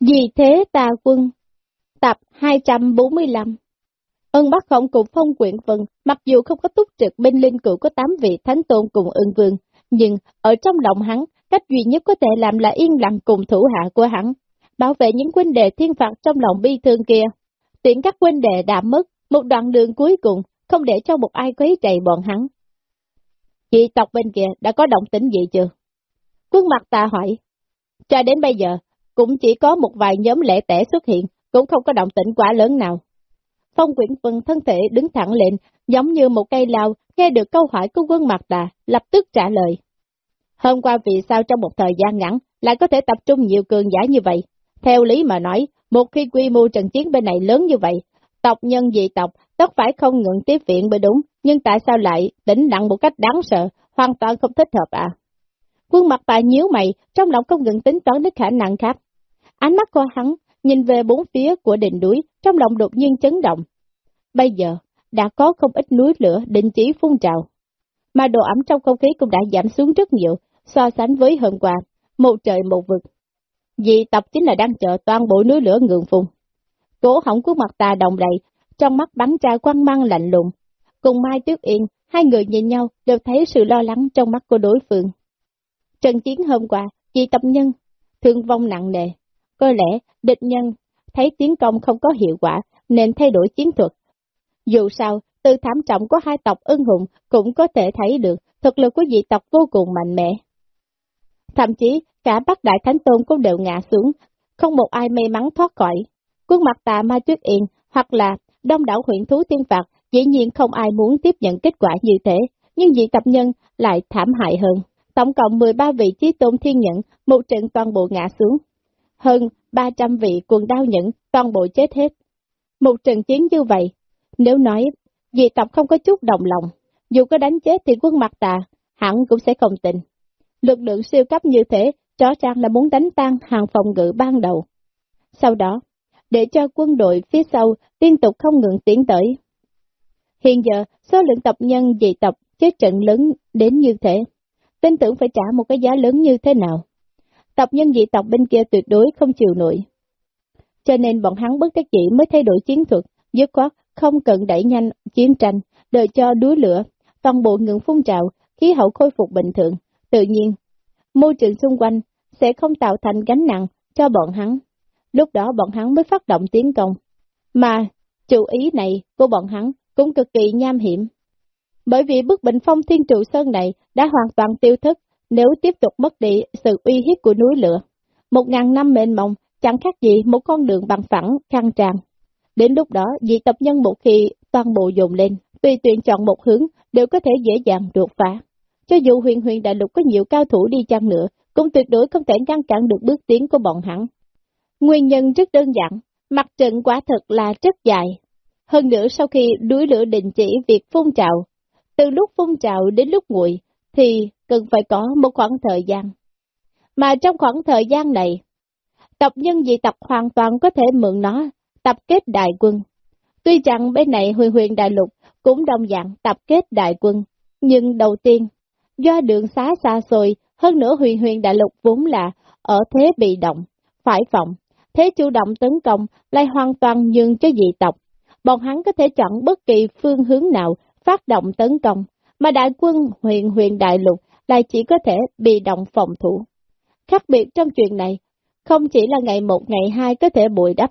Vì thế tà quân, tập 245 Ân Bắc Khổng cùng phong quyện vân, mặc dù không có túc trực bên linh cựu có tám vị thánh tôn cùng ưng vương, nhưng ở trong lòng hắn, cách duy nhất có thể làm là yên lặng cùng thủ hạ của hắn, bảo vệ những huynh đệ thiên phạt trong lòng bi thương kia. Tiện các huynh đệ đã mất, một đoạn đường cuối cùng, không để cho một ai quấy chạy bọn hắn. Chị tộc bên kia đã có động tĩnh gì chưa? Quân mặt ta hỏi. Cho đến bây giờ, cũng chỉ có một vài nhóm lẻ tẻ xuất hiện, cũng không có động tĩnh quá lớn nào. Phong Quyển Vân thân thể đứng thẳng lên, giống như một cây lao, nghe được câu hỏi của quân mặt tà, lập tức trả lời. Hôm qua vì sao trong một thời gian ngắn lại có thể tập trung nhiều cường giả như vậy? Theo lý mà nói, một khi quy mô trận chiến bên này lớn như vậy, tộc nhân dị tộc tất phải không ngừng tiếp viện mới đúng, nhưng tại sao lại tĩnh lặng một cách đáng sợ, hoàn toàn không thích hợp à? Quân mặt bà nhíu mày, trong lòng không ngừng tính toán đến khả năng khác. Ánh mắt của hắn, nhìn về bốn phía của đỉnh núi, trong lòng đột nhiên chấn động. Bây giờ, đã có không ít núi lửa định chỉ phun trào. Mà độ ẩm trong không khí cũng đã giảm xuống rất nhiều, so sánh với hôm qua, một trời một vực. Dị tập chính là đang chờ toàn bộ núi lửa ngượng phun. Cổ hỏng của mặt tà đồng đầy, trong mắt bắn ra quăng mang lạnh lùng. Cùng Mai Tuyết Yên, hai người nhìn nhau đều thấy sự lo lắng trong mắt của đối phương. Trận chiến hôm qua, dị tập nhân, thương vong nặng nề. Có lẽ địch nhân thấy tiến công không có hiệu quả nên thay đổi chiến thuật. Dù sao, từ thảm trọng của hai tộc ưng hùng cũng có thể thấy được thực lực của dị tộc vô cùng mạnh mẽ. Thậm chí, cả Bắc Đại Thánh Tôn cũng đều ngã xuống, không một ai may mắn thoát khỏi. Quân mặt tà ma Tuyết Yên hoặc là đông đảo huyện thú tiên phạt, dĩ nhiên không ai muốn tiếp nhận kết quả như thế, nhưng dị tập nhân lại thảm hại hơn. Tổng cộng 13 vị trí tôn thiên nhận, một trận toàn bộ ngã xuống. Hơn 300 vị quần đao nhẫn, toàn bộ chết hết. Một trận chiến như vậy, nếu nói dị tộc không có chút đồng lòng, dù có đánh chết thì quân mặt tà, hẳn cũng sẽ không tình. Lực lượng siêu cấp như thế, rõ ràng là muốn đánh tan hàng phòng ngự ban đầu. Sau đó, để cho quân đội phía sau liên tục không ngừng tiến tới. Hiện giờ, số lượng tập nhân dị tộc chết trận lớn đến như thế, tin tưởng phải trả một cái giá lớn như thế nào. Tập nhân dị tộc bên kia tuyệt đối không chịu nổi. Cho nên bọn hắn bất đắc dĩ mới thay đổi chiến thuật, dứt khoát không cần đẩy nhanh chiến tranh, đợi cho đuối lửa, toàn bộ ngừng phun trào, khí hậu khôi phục bình thường. Tự nhiên, môi trường xung quanh sẽ không tạo thành gánh nặng cho bọn hắn. Lúc đó bọn hắn mới phát động tiến công. Mà, chủ ý này của bọn hắn cũng cực kỳ nham hiểm. Bởi vì bức bệnh phong thiên trụ sơn này đã hoàn toàn tiêu thức nếu tiếp tục mất đi sự uy hiếp của núi lửa. Một ngàn năm mênh mông chẳng khác gì một con đường bằng phẳng, khăn tràn. Đến lúc đó, dị tập nhân một khi toàn bộ dồn lên, tùy tuyển chọn một hướng đều có thể dễ dàng đột phá. Cho dù huyền huyền đại lục có nhiều cao thủ đi chăng nữa, cũng tuyệt đối không thể ngăn cản được bước tiến của bọn hắn. Nguyên nhân rất đơn giản, mặt trận quả thực là rất dài. Hơn nữa sau khi đuối lửa đình chỉ việc phun trào, từ lúc phun trào đến lúc nguội, thì cần phải có một khoảng thời gian. Mà trong khoảng thời gian này, tộc nhân dị tộc hoàn toàn có thể mượn nó tập kết đại quân. Tuy rằng bên này huyền huyền đại lục cũng đồng dạng tập kết đại quân, nhưng đầu tiên, do đường xá xa xôi, hơn nữa huyền huyền đại lục vốn là ở thế bị động, phải phòng, thế chủ động tấn công lại hoàn toàn nhường cho dị tộc. Bọn hắn có thể chọn bất kỳ phương hướng nào phát động tấn công, mà đại quân huyền huyền đại lục lại chỉ có thể bị động phòng thủ. Khác biệt trong chuyện này, không chỉ là ngày một ngày hai có thể bồi đắp.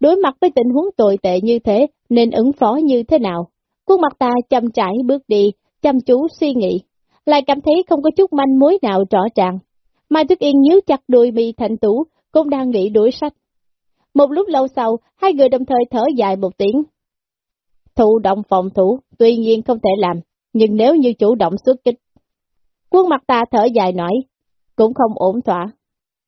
Đối mặt với tình huống tồi tệ như thế, nên ứng phó như thế nào? Khuôn mặt ta chăm trải bước đi, chăm chú suy nghĩ, lại cảm thấy không có chút manh mối nào rõ ràng. Mai Tuyết Yên nhíu chặt đôi mi thành tú, cũng đang nghĩ đuổi sách. Một lúc lâu sau, hai người đồng thời thở dài một tiếng. Thụ động phòng thủ, tuy nhiên không thể làm, nhưng nếu như chủ động xuất kích. Quân mặt ta thở dài nói, cũng không ổn thỏa.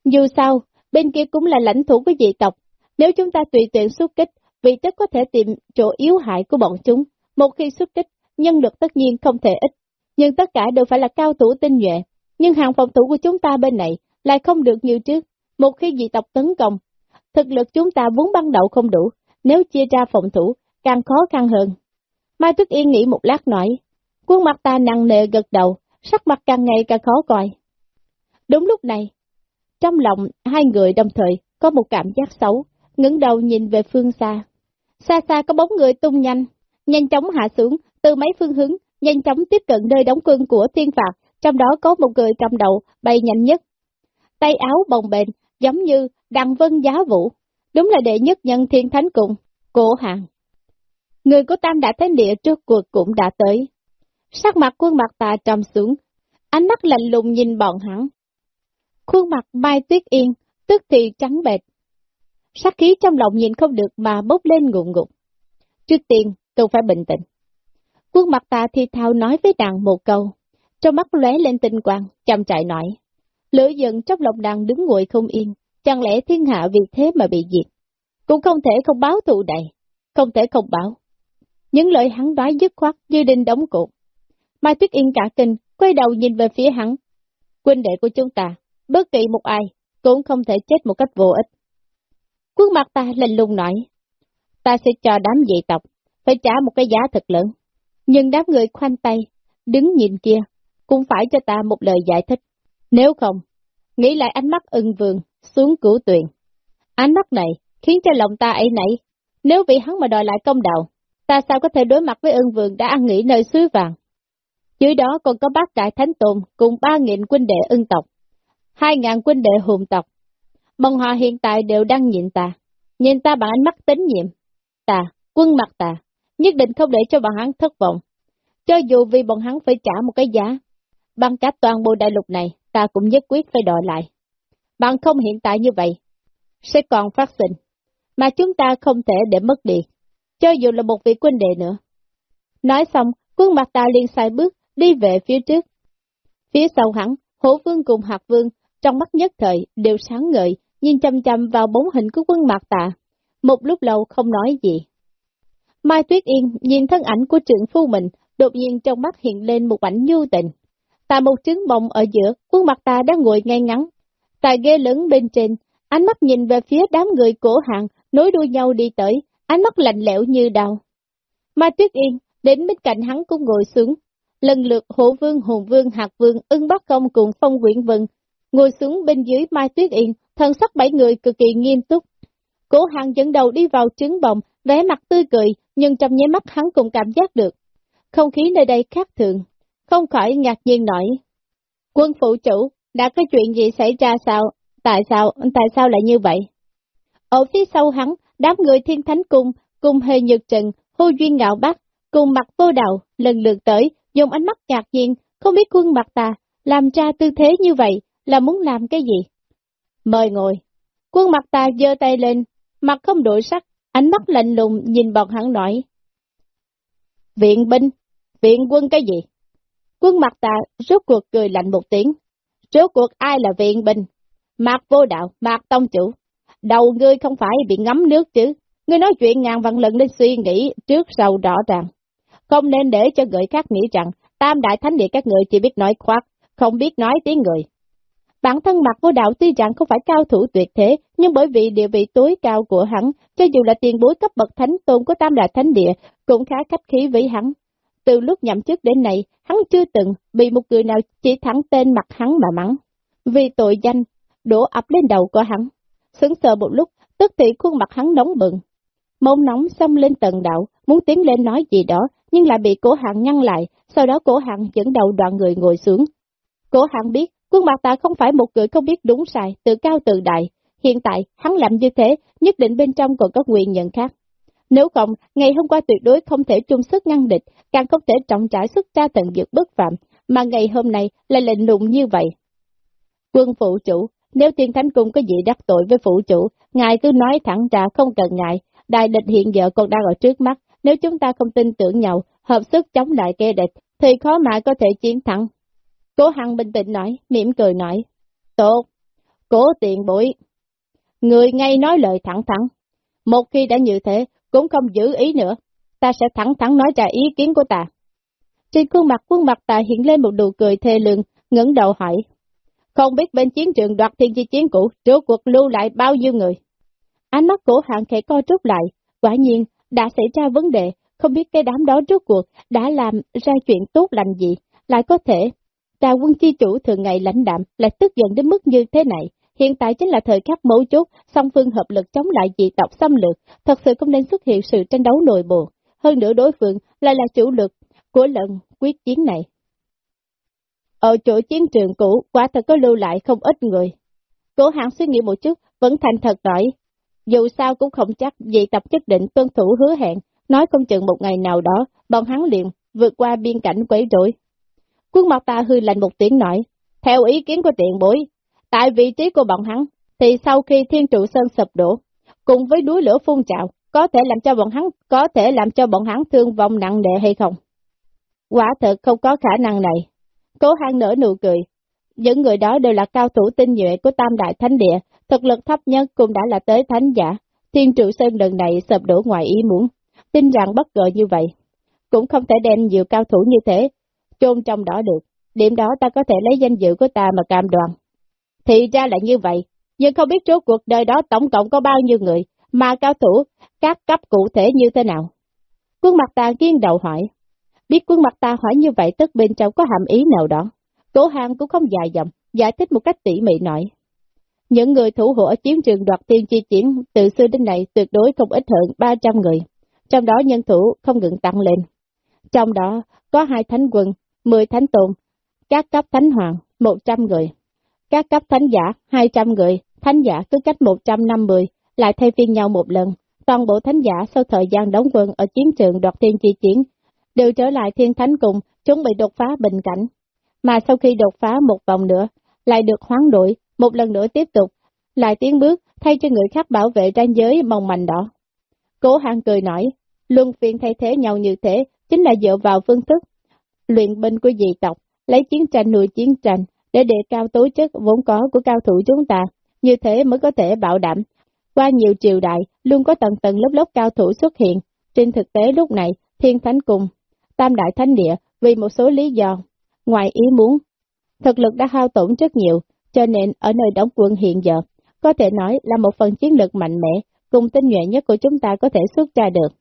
Dù sao, bên kia cũng là lãnh thủ của dị tộc, nếu chúng ta tùy tiện xuất kích, vị tất có thể tìm chỗ yếu hại của bọn chúng. Một khi xuất kích, nhân lực tất nhiên không thể ít, nhưng tất cả đều phải là cao thủ tinh nhuệ. Nhưng hàng phòng thủ của chúng ta bên này lại không được như trước. Một khi dị tộc tấn công, thực lực chúng ta vốn ban đầu không đủ, nếu chia ra phòng thủ, càng khó khăn hơn. Mai Tuyết Yên nghĩ một lát nói, quân mặt ta nặng nề gật đầu, sắc mặt càng ngày càng khó coi. Đúng lúc này, trong lòng hai người đồng thời có một cảm giác xấu, ngẩng đầu nhìn về phương xa. Xa xa có bóng người tung nhanh, nhanh chóng hạ xuống, từ mấy phương hướng, nhanh chóng tiếp cận nơi đóng quân của thiên phạt, trong đó có một người cầm đầu, bay nhanh nhất. Tay áo bồng bềnh, giống như đằng vân giá vũ, đúng là đệ nhất nhân thiên thánh cùng, cổ hàng. Người của Tam Đại Thánh Địa trước cuộc cũng đã tới. Sắc mặt quân mặt tà trầm xuống, ánh mắt lạnh lùng nhìn bọn hắn. Khuôn mặt Mai Tuyết Yên, tức thì trắng bệch. Sắc khí trong lòng nhìn không được mà bốc lên ngụm ngụm. Trước tiên, tôi phải bình tĩnh. Quân mặt tà thì thào nói với nàng một câu, trong mắt lóe lên tinh quang, chăm chạy nói. Lửa giận trong lòng nàng đứng ngồi không yên, chẳng lẽ thiên hạ vì thế mà bị diệt. Cũng không thể không báo thù đầy, không thể không báo. Những lời hắn nói dứt khoát như đinh đóng cột. Mai Tuyết Yên cả kinh, quay đầu nhìn về phía hắn. Quân đệ của chúng ta, bất kỳ một ai, cũng không thể chết một cách vô ích. Quân mặt ta lạnh lùng nói, ta sẽ cho đám dị tộc, phải trả một cái giá thật lớn. Nhưng đám người khoanh tay, đứng nhìn kia, cũng phải cho ta một lời giải thích. Nếu không, nghĩ lại ánh mắt ưng vương, xuống cửu tuyền. Ánh mắt này khiến cho lòng ta ấy nảy, nếu vì hắn mà đòi lại công đạo, ta sao có thể đối mặt với ưng vương đã ăn nghỉ nơi suối vàng. Dưới đó còn có bác đại thánh tồn cùng ba nghìn quân đệ ưng tộc, hai ngàn quân đệ hùng tộc. Bọn họ hiện tại đều đang nhìn ta, nhìn ta bằng ánh mắt tín nhiệm. Ta, quân mặt ta, nhất định không để cho bọn hắn thất vọng. Cho dù vì bọn hắn phải trả một cái giá, bằng cả toàn bộ đại lục này, ta cũng nhất quyết phải đòi lại. Bằng không hiện tại như vậy, sẽ còn phát sinh, mà chúng ta không thể để mất đi, cho dù là một vị quân đệ nữa. Nói xong, quân mặt ta liền sai bước, đi về phía trước. Phía sau hắn, hổ vương cùng Hạc vương, trong mắt nhất thời, đều sáng ngời, nhìn chăm chăm vào bóng hình của quân mặt tạ. Một lúc lâu không nói gì. Mai Tuyết Yên nhìn thân ảnh của trưởng phu mình, đột nhiên trong mắt hiện lên một ảnh nhu tình. Tại một trứng bông ở giữa, quân mặt ta đang ngồi ngay ngắn. Tại ghế lớn bên trên, ánh mắt nhìn về phía đám người cổ hạng, nối đuôi nhau đi tới, ánh mắt lạnh lẽo như đau. Mai Tuyết Yên, đến bên cạnh hắn cũng ngồi xuống. Lần lượt hộ vương, hồn vương, hạt vương, ưng bắc công cùng phong quyển vân, ngồi xuống bên dưới Mai Tuyết Yên, thần sắc bảy người cực kỳ nghiêm túc. Cổ hàng dẫn đầu đi vào trứng bồng, vẻ mặt tươi cười, nhưng trong nháy mắt hắn cũng cảm giác được. Không khí nơi đây khác thường, không khỏi ngạc nhiên nổi. Quân phụ chủ, đã có chuyện gì xảy ra sao? Tại sao, tại sao lại như vậy? Ở phía sau hắn, đám người thiên thánh cung, cùng hề nhược trần, hô duyên ngạo bắc, cùng mặt vô đầu, lần lượt tới, dùng ánh mắt ngạc nhiên, không biết quân mặt ta, làm ra tư thế như vậy, là muốn làm cái gì? Mời ngồi. Quân mặt ta giơ tay lên, mặt không đổi sắc, ánh mắt lạnh lùng nhìn bọn hắn nói. Viện binh, viện quân cái gì? Quân mặt ta rốt cuộc cười lạnh một tiếng. Rốt cuộc ai là viện binh? Mạc vô đạo, mạc tông chủ. Đầu ngươi không phải bị ngắm nước chứ. Ngươi nói chuyện ngàn vạn lần lên suy nghĩ trước sau rõ ràng. Không nên để cho người khác nghĩ rằng tam đại thánh địa các người chỉ biết nói khoác, không biết nói tiếng người. Bản thân mặt vô đạo tuy rằng không phải cao thủ tuyệt thế, nhưng bởi vì địa vị tối cao của hắn, cho dù là tiền bối cấp bậc thánh tôn của tam đại thánh địa, cũng khá khách khí với hắn. Từ lúc nhậm chức đến nay, hắn chưa từng bị một người nào chỉ thẳng tên mặt hắn mà mắng. Vì tội danh, đổ ập lên đầu của hắn. Sững sờ một lúc, tức thì khuôn mặt hắn nóng bừng. Mông nóng xông lên tầng đạo, muốn tiến lên nói gì đó, nhưng lại bị cổ hạng ngăn lại, sau đó cổ hạng dẫn đầu đoàn người ngồi xuống. Cổ hạng biết, quân mặt ta không phải một người không biết đúng sai, tự cao tự đại. Hiện tại, hắn làm như thế, nhất định bên trong còn có nguyên nhận khác. Nếu không, ngày hôm qua tuyệt đối không thể chung sức ngăn địch, càng không thể trọng trải sức tra tận dược bất phạm, mà ngày hôm nay lại lệnh lùng như vậy. Quân phụ chủ, nếu tiên thánh cung có gì đắc tội với phụ chủ, ngài cứ nói thẳng ra không cần ngại, đại địch hiện giờ còn đang ở trước mắt, nếu chúng ta không tin tưởng nhau, hợp sức chống lại kẻ địch, thì khó mà có thể chiến thắng. Cố Hằng bình tĩnh nói, mỉm cười nói, tốt, cố tiền bối. Người ngay nói lời thẳng thắn, một khi đã như thế, cũng không giữ ý nữa, ta sẽ thẳng thắn nói ra ý kiến của ta. Trên khuôn mặt quân mặt ta hiện lên một nụ cười thê lương, ngẩng đầu hỏi. Không biết bên chiến trường đoạt thiên chi chiến cũ, trước cuộc lưu lại bao nhiêu người? Ánh mắt cổ hạng khẽ co rút lại, quả nhiên, đã xảy ra vấn đề, không biết cái đám đó rốt cuộc đã làm ra chuyện tốt lành gì, lại có thể. Trà quân chi chủ thường ngày lãnh đạm, lại tức giận đến mức như thế này, hiện tại chính là thời khắc mấu chốt, song phương hợp lực chống lại dị tộc xâm lược, thật sự không nên xuất hiện sự tranh đấu nội bộ. Hơn nữa đối phương lại là chủ lực của lần quyết chiến này. Ở chỗ chiến trường cũ, quả thật có lưu lại không ít người. Cố hạng suy nghĩ một chút, vẫn thành thật nói, dù sao cũng không chắc vì tập chất định tuân thủ hứa hẹn, nói không chừng một ngày nào đó, bọn hắn liền vượt qua biên cảnh quấy rối. Quân mặt ta hư lạnh một tiếng nói, theo ý kiến của tiện bối, tại vị trí của bọn hắn, thì sau khi thiên trụ sơn sập đổ, cùng với núi lửa phun trào, có thể làm cho bọn hắn, có thể làm cho bọn hắn thương vong nặng nề hay không? Quả thật không có khả năng này. Cố hang nở nụ cười. Những người đó đều là cao thủ tinh nhuệ của Tam Đại Thánh Địa, thực lực thấp nhất cũng đã là tới thánh giả. Thiên trụ sơn lần này sập đổ ngoài ý muốn, tin rằng bất ngờ như vậy. Cũng không thể đem nhiều cao thủ như thế, chôn trong đó được. Điểm đó ta có thể lấy danh dự của ta mà cam đoan. Thì ra là như vậy, nhưng không biết trước cuộc đời đó tổng cộng có bao nhiêu người, mà cao thủ, các cấp cụ thể như thế nào. Quân mặt ta kiên đầu hỏi. Biết quân mặt ta hỏi như vậy tức bên trong có hàm ý nào đó. Cố hàng cũng không dài dòng, giải thích một cách tỉ mỉ nói. Những người thủ hộ ở chiến trường đoạt tiên chi chiến từ xưa đến nay tuyệt đối không ít hơn 300 người, trong đó nhân thủ không ngừng tăng lên. Trong đó có hai thánh quân, 10 thánh tôn, các cấp thánh hoàng, 100 người, các cấp thánh giả, 200 người, thánh giả cứ cách 150, lại thay phiên nhau một lần. Toàn bộ thánh giả sau thời gian đóng quân ở chiến trường đoạt tiên chi chiến, đều trở lại thiên thánh cùng, chuẩn bị đột phá bình cảnh. Mà sau khi đột phá một vòng nữa, lại được hoán đổi, một lần nữa tiếp tục, lại tiến bước, thay cho người khác bảo vệ ranh giới mong manh đó. Cố hàng cười nói, luân phiên thay thế nhau như thế, chính là dựa vào phương thức luyện binh của dị tộc, lấy chiến tranh nuôi chiến tranh, để đề cao tố chất vốn có của cao thủ chúng ta, như thế mới có thể bảo đảm. Qua nhiều triều đại, luôn có tầng tầng lớp lớp cao thủ xuất hiện, trên thực tế lúc này, thiên thánh cùng, tam đại thánh địa, vì một số lý do, ngoài ý muốn, thực lực đã hao tổn rất nhiều, cho nên ở nơi đóng quân hiện giờ, có thể nói là một phần chiến lược mạnh mẽ, cùng tinh nhuệ nhất của chúng ta có thể xuất ra được.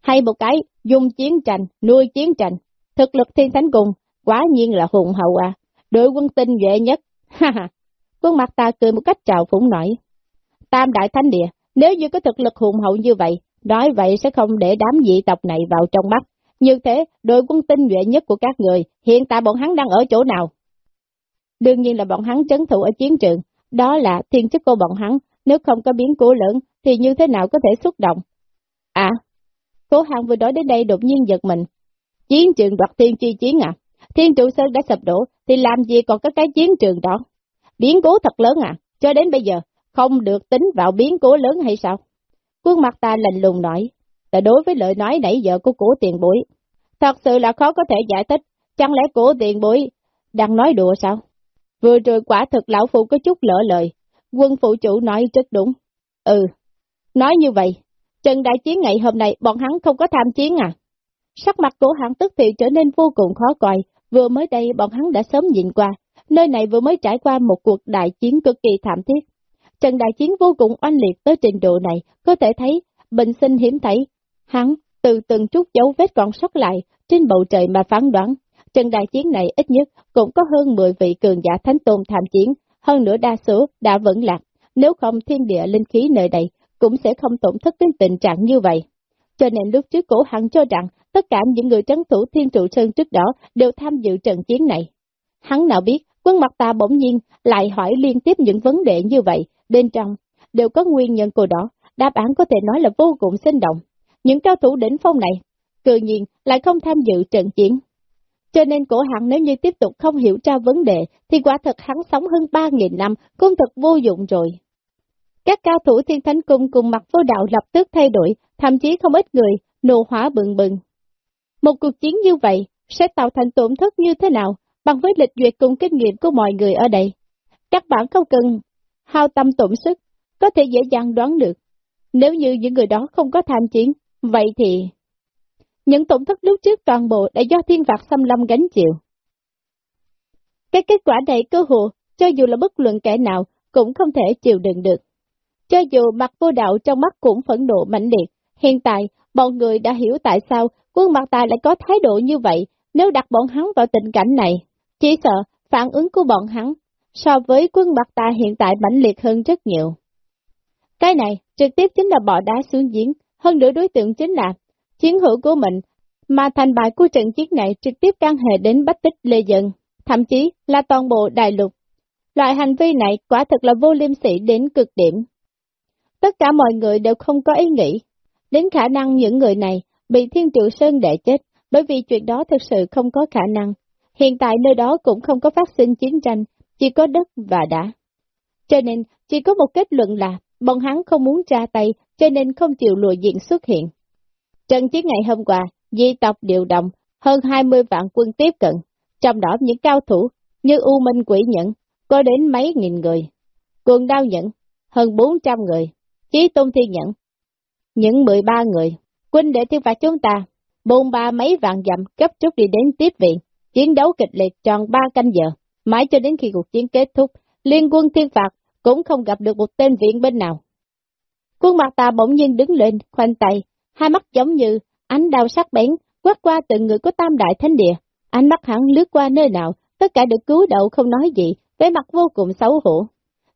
Hay một cái, dùng chiến tranh, nuôi chiến tranh, thực lực thiên thánh cùng, quá nhiên là hùng hậu à, đội quân tinh nhuệ nhất, ha ha. Quân mặt ta cười một cách trào phúng nổi. Tam đại thánh địa, nếu như có thực lực hùng hậu như vậy, nói vậy sẽ không để đám dị tộc này vào trong mắt. Như thế, đội quân tinh nhuệ nhất của các người, hiện tại bọn hắn đang ở chỗ nào? Đương nhiên là bọn hắn chấn thủ ở chiến trường, đó là thiên chức của bọn hắn, nếu không có biến cố lớn, thì như thế nào có thể xúc động? À, cố hàng vừa nói đến đây đột nhiên giật mình. Chiến trường đoạt thiên chi chiến à? Thiên trụ sơn đã sập đổ, thì làm gì còn có cái chiến trường đó? Biến cố thật lớn à? Cho đến bây giờ, không được tính vào biến cố lớn hay sao? Quân mặt ta lạnh lùng nói, là đối với lời nói nãy giờ của cổ tiền bối. Thật sự là khó có thể giải thích, chẳng lẽ cổ tiền bối đang nói đùa sao? Vừa rồi quả thực lão phụ có chút lỡ lời, quân phụ chủ nói rất đúng. Ừ, nói như vậy, trận đại chiến ngày hôm nay bọn hắn không có tham chiến à? Sắc mặt của hắn tức thì trở nên vô cùng khó coi, vừa mới đây bọn hắn đã sớm nhìn qua, nơi này vừa mới trải qua một cuộc đại chiến cực kỳ thảm thiết. Trận đại chiến vô cùng oanh liệt tới trình độ này, có thể thấy, bệnh sinh hiểm thấy, hắn từ từng chút dấu vết còn sót lại trên bầu trời mà phán đoán. Trận đại chiến này ít nhất cũng có hơn 10 vị cường giả thánh tôn tham chiến, hơn nữa đa số đã vẫn lạc, nếu không thiên địa linh khí nơi đây cũng sẽ không tổn thất đến tình trạng như vậy. Cho nên lúc trước cổ hẳn cho rằng tất cả những người trấn thủ thiên trụ sơn trước đó đều tham dự trận chiến này. Hắn nào biết, quân mặt ta bỗng nhiên lại hỏi liên tiếp những vấn đề như vậy, bên trong đều có nguyên nhân của đó, đáp án có thể nói là vô cùng sinh động. Những cao thủ đỉnh phong này, tự nhiên lại không tham dự trận chiến. Cho nên cổ hẳn nếu như tiếp tục không hiểu ra vấn đề, thì quả thật hắn sống hơn 3.000 năm, cũng thật vô dụng rồi. Các cao thủ thiên thánh cung cùng mặt vô đạo lập tức thay đổi, thậm chí không ít người, nổ hóa bừng bừng. Một cuộc chiến như vậy sẽ tạo thành tổn thất như thế nào bằng với lịch duyệt cùng kinh nghiệm của mọi người ở đây. Các bạn không cần hao tâm tổn sức, có thể dễ dàng đoán được. Nếu như những người đó không có tham chiến, vậy thì... Những tổn thất lúc trước toàn bộ đã do thiên phạt xâm lâm gánh chịu. Cái kết quả này cơ hội, cho dù là bất luận kẻ nào, cũng không thể chịu đựng được. Cho dù mặt vô đạo trong mắt cũng phẫn nộ mãnh liệt, hiện tại, bọn người đã hiểu tại sao quân mặt tài lại có thái độ như vậy, nếu đặt bọn hắn vào tình cảnh này, chỉ sợ phản ứng của bọn hắn so với quân mặt tài hiện tại mãnh liệt hơn rất nhiều. Cái này trực tiếp chính là bỏ đá xuống giếng, hơn nữa đối tượng chính là chiến hữu của mình, mà thành bại của trận chiến này trực tiếp can hệ đến bách tích lê dân, thậm chí là toàn bộ đại lục. Loại hành vi này quả thật là vô liêm sỉ đến cực điểm. Tất cả mọi người đều không có ý nghĩ, đến khả năng những người này bị Thiên triệu Sơn đệ chết, bởi vì chuyện đó thực sự không có khả năng. Hiện tại nơi đó cũng không có phát sinh chiến tranh, chỉ có đất và đá. Cho nên, chỉ có một kết luận là, bọn hắn không muốn ra tay, cho nên không chịu lùi diện xuất hiện. Trận chiến ngày hôm qua, di tộc điều động, hơn 20 vạn quân tiếp cận, trong đó những cao thủ như U Minh Quỷ Nhẫn, có đến mấy nghìn người. Quân Đao Nhẫn, hơn 400 người. Chí Tôn Thiên Nhẫn, những 13 người. Quân đệ thiên phạt chúng ta, bồn ba mấy vạn dặm cấp rút đi đến tiếp viện, chiến đấu kịch liệt tròn 3 canh giờ, mãi cho đến khi cuộc chiến kết thúc, liên quân thiên phạt cũng không gặp được một tên viện bên nào. Quân mặt ta bỗng nhiên đứng lên, khoanh tay, hai mắt giống như ánh đau sắc bén, quét qua từng người của tam đại thánh địa. Ánh mắt hắn lướt qua nơi nào, tất cả được cứu đậu không nói gì, với mặt vô cùng xấu hổ.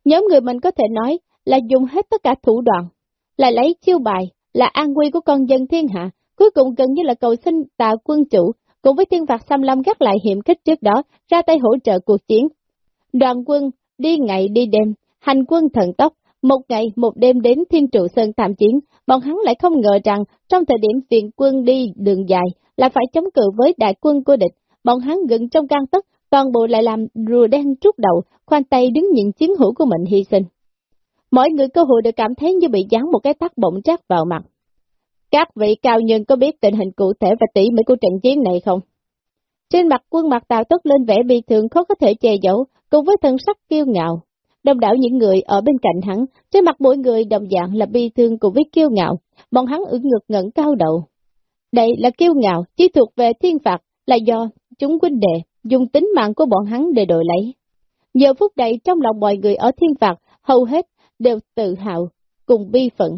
Nhóm người mình có thể nói là dùng hết tất cả thủ đoạn, là lấy chiêu bài, là an nguy của con dân thiên hạ, cuối cùng gần như là cầu xin tà quân chủ, cùng với thiên phạt xâm lâm gác lại hiểm kích trước đó, ra tay hỗ trợ cuộc chiến. Đoàn quân đi ngày đi đêm, hành quân thần tốc, một ngày một đêm đến thiên trụ sơn tạm chiến, bọn hắn lại không ngờ rằng trong thời điểm viện quân đi đường dài là phải chống cự với đại quân của địch, bọn hắn gần trong gan tất, toàn bộ lại làm rùa đen trút đầu, khoan tay đứng nhìn chiến hữu của mình hy sinh. Mọi người cơ hội được cảm thấy như bị dán một cái tắt bỗng trát vào mặt. Các vị cao nhân có biết tình hình cụ thể và tỉ mỉ của trận chiến này không? Trên mặt quân mặt tào tốt lên vẻ bi thường khó có thể che giấu, cùng với thân sắc kiêu ngạo. Đông đảo những người ở bên cạnh hắn, trên mặt mỗi người đồng dạng là bi thương cùng với kiêu ngạo, bọn hắn ứng ngực ngẩng cao đầu. Đây là kiêu ngạo, chỉ thuộc về thiên phạt, là do chúng huynh đệ dùng tính mạng của bọn hắn để đổi lấy. Giờ phút này trong lòng mọi người ở thiên phạt, hầu hết đều tự hào, cùng bi phận.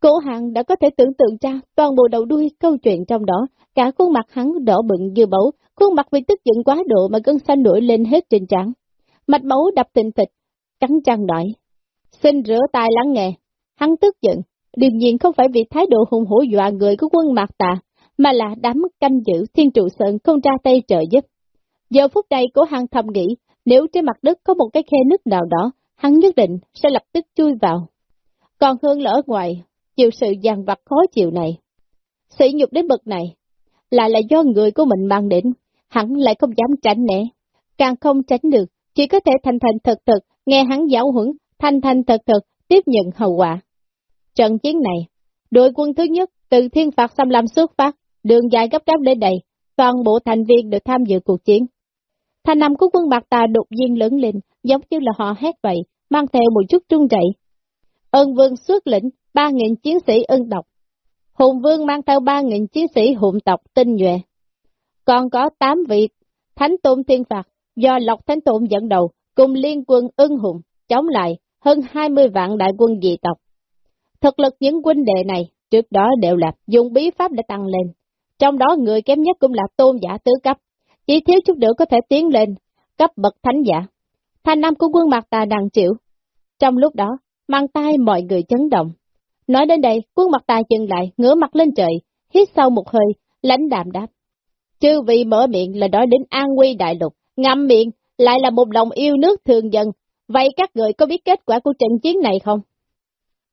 Cổ hạng đã có thể tưởng tượng ra toàn bộ đầu đuôi câu chuyện trong đó, cả khuôn mặt hắn đỏ bừng như bấu, khuôn mặt vì tức giận quá độ mà gân xanh nổi lên hết trên trán. Mạch máu đập tình thịt, cắn răng nói. Xin rửa tay lắng nghe. Hắn tức giận, đương nhiên không phải vì thái độ hùng hổ dọa người của quân mạc tà, mà là đám canh giữ thiên trụ sơn không ra tay trợ giúp. Giờ phút này cổ hắn thầm nghĩ, nếu trên mặt đất có một cái khe nứt nào đó, hắn nhất định sẽ lập tức chui vào. Còn hơn là ở ngoài, chịu sự dằn vặt khó chịu này. sỉ nhục đến bậc này, lại là do người của mình mang đến, hắn lại không dám tránh né, càng không tránh được, chỉ có thể thành thành thật thật, nghe hắn giáo huấn, thành thành thật thật, tiếp nhận hậu quả. Trận chiến này, đội quân thứ nhất từ thiên phạt xâm lâm xuất phát, đường dài gấp gáp đến đây, toàn bộ thành viên được tham dự cuộc chiến. Thanh năm của quân bạc tà đột nhiên lớn lên, giống như là họ hét vậy, mang theo một chút trung chạy. Ân vương xuất lĩnh, 3.000 chiến sĩ ân tộc. Hùng vương mang theo 3.000 chiến sĩ hụm tộc tinh nhuệ. Còn có 8 vị thánh tôn thiên phạt, do Lộc Thánh Tôn dẫn đầu, cùng liên quân ưng hùng, chống lại hơn 20 vạn đại quân dị tộc. Thực lực những quân đệ này, trước đó đều là dùng bí pháp để tăng lên. Trong đó người kém nhất cũng là tôn giả tứ cấp, chỉ thiếu chút nữa có thể tiến lên, cấp bậc thánh giả. Thanh năm của quân mặt tà đằng chịu. Trong lúc đó, mang tay mọi người chấn động. Nói đến đây, quân mặt tà dừng lại, ngửa mặt lên trời, hít sâu một hơi, lãnh đạm đáp. Chư vị mở miệng là nói đến an nguy đại lục, ngậm miệng lại là một lòng yêu nước thường dân. Vậy các người có biết kết quả của trận chiến này không?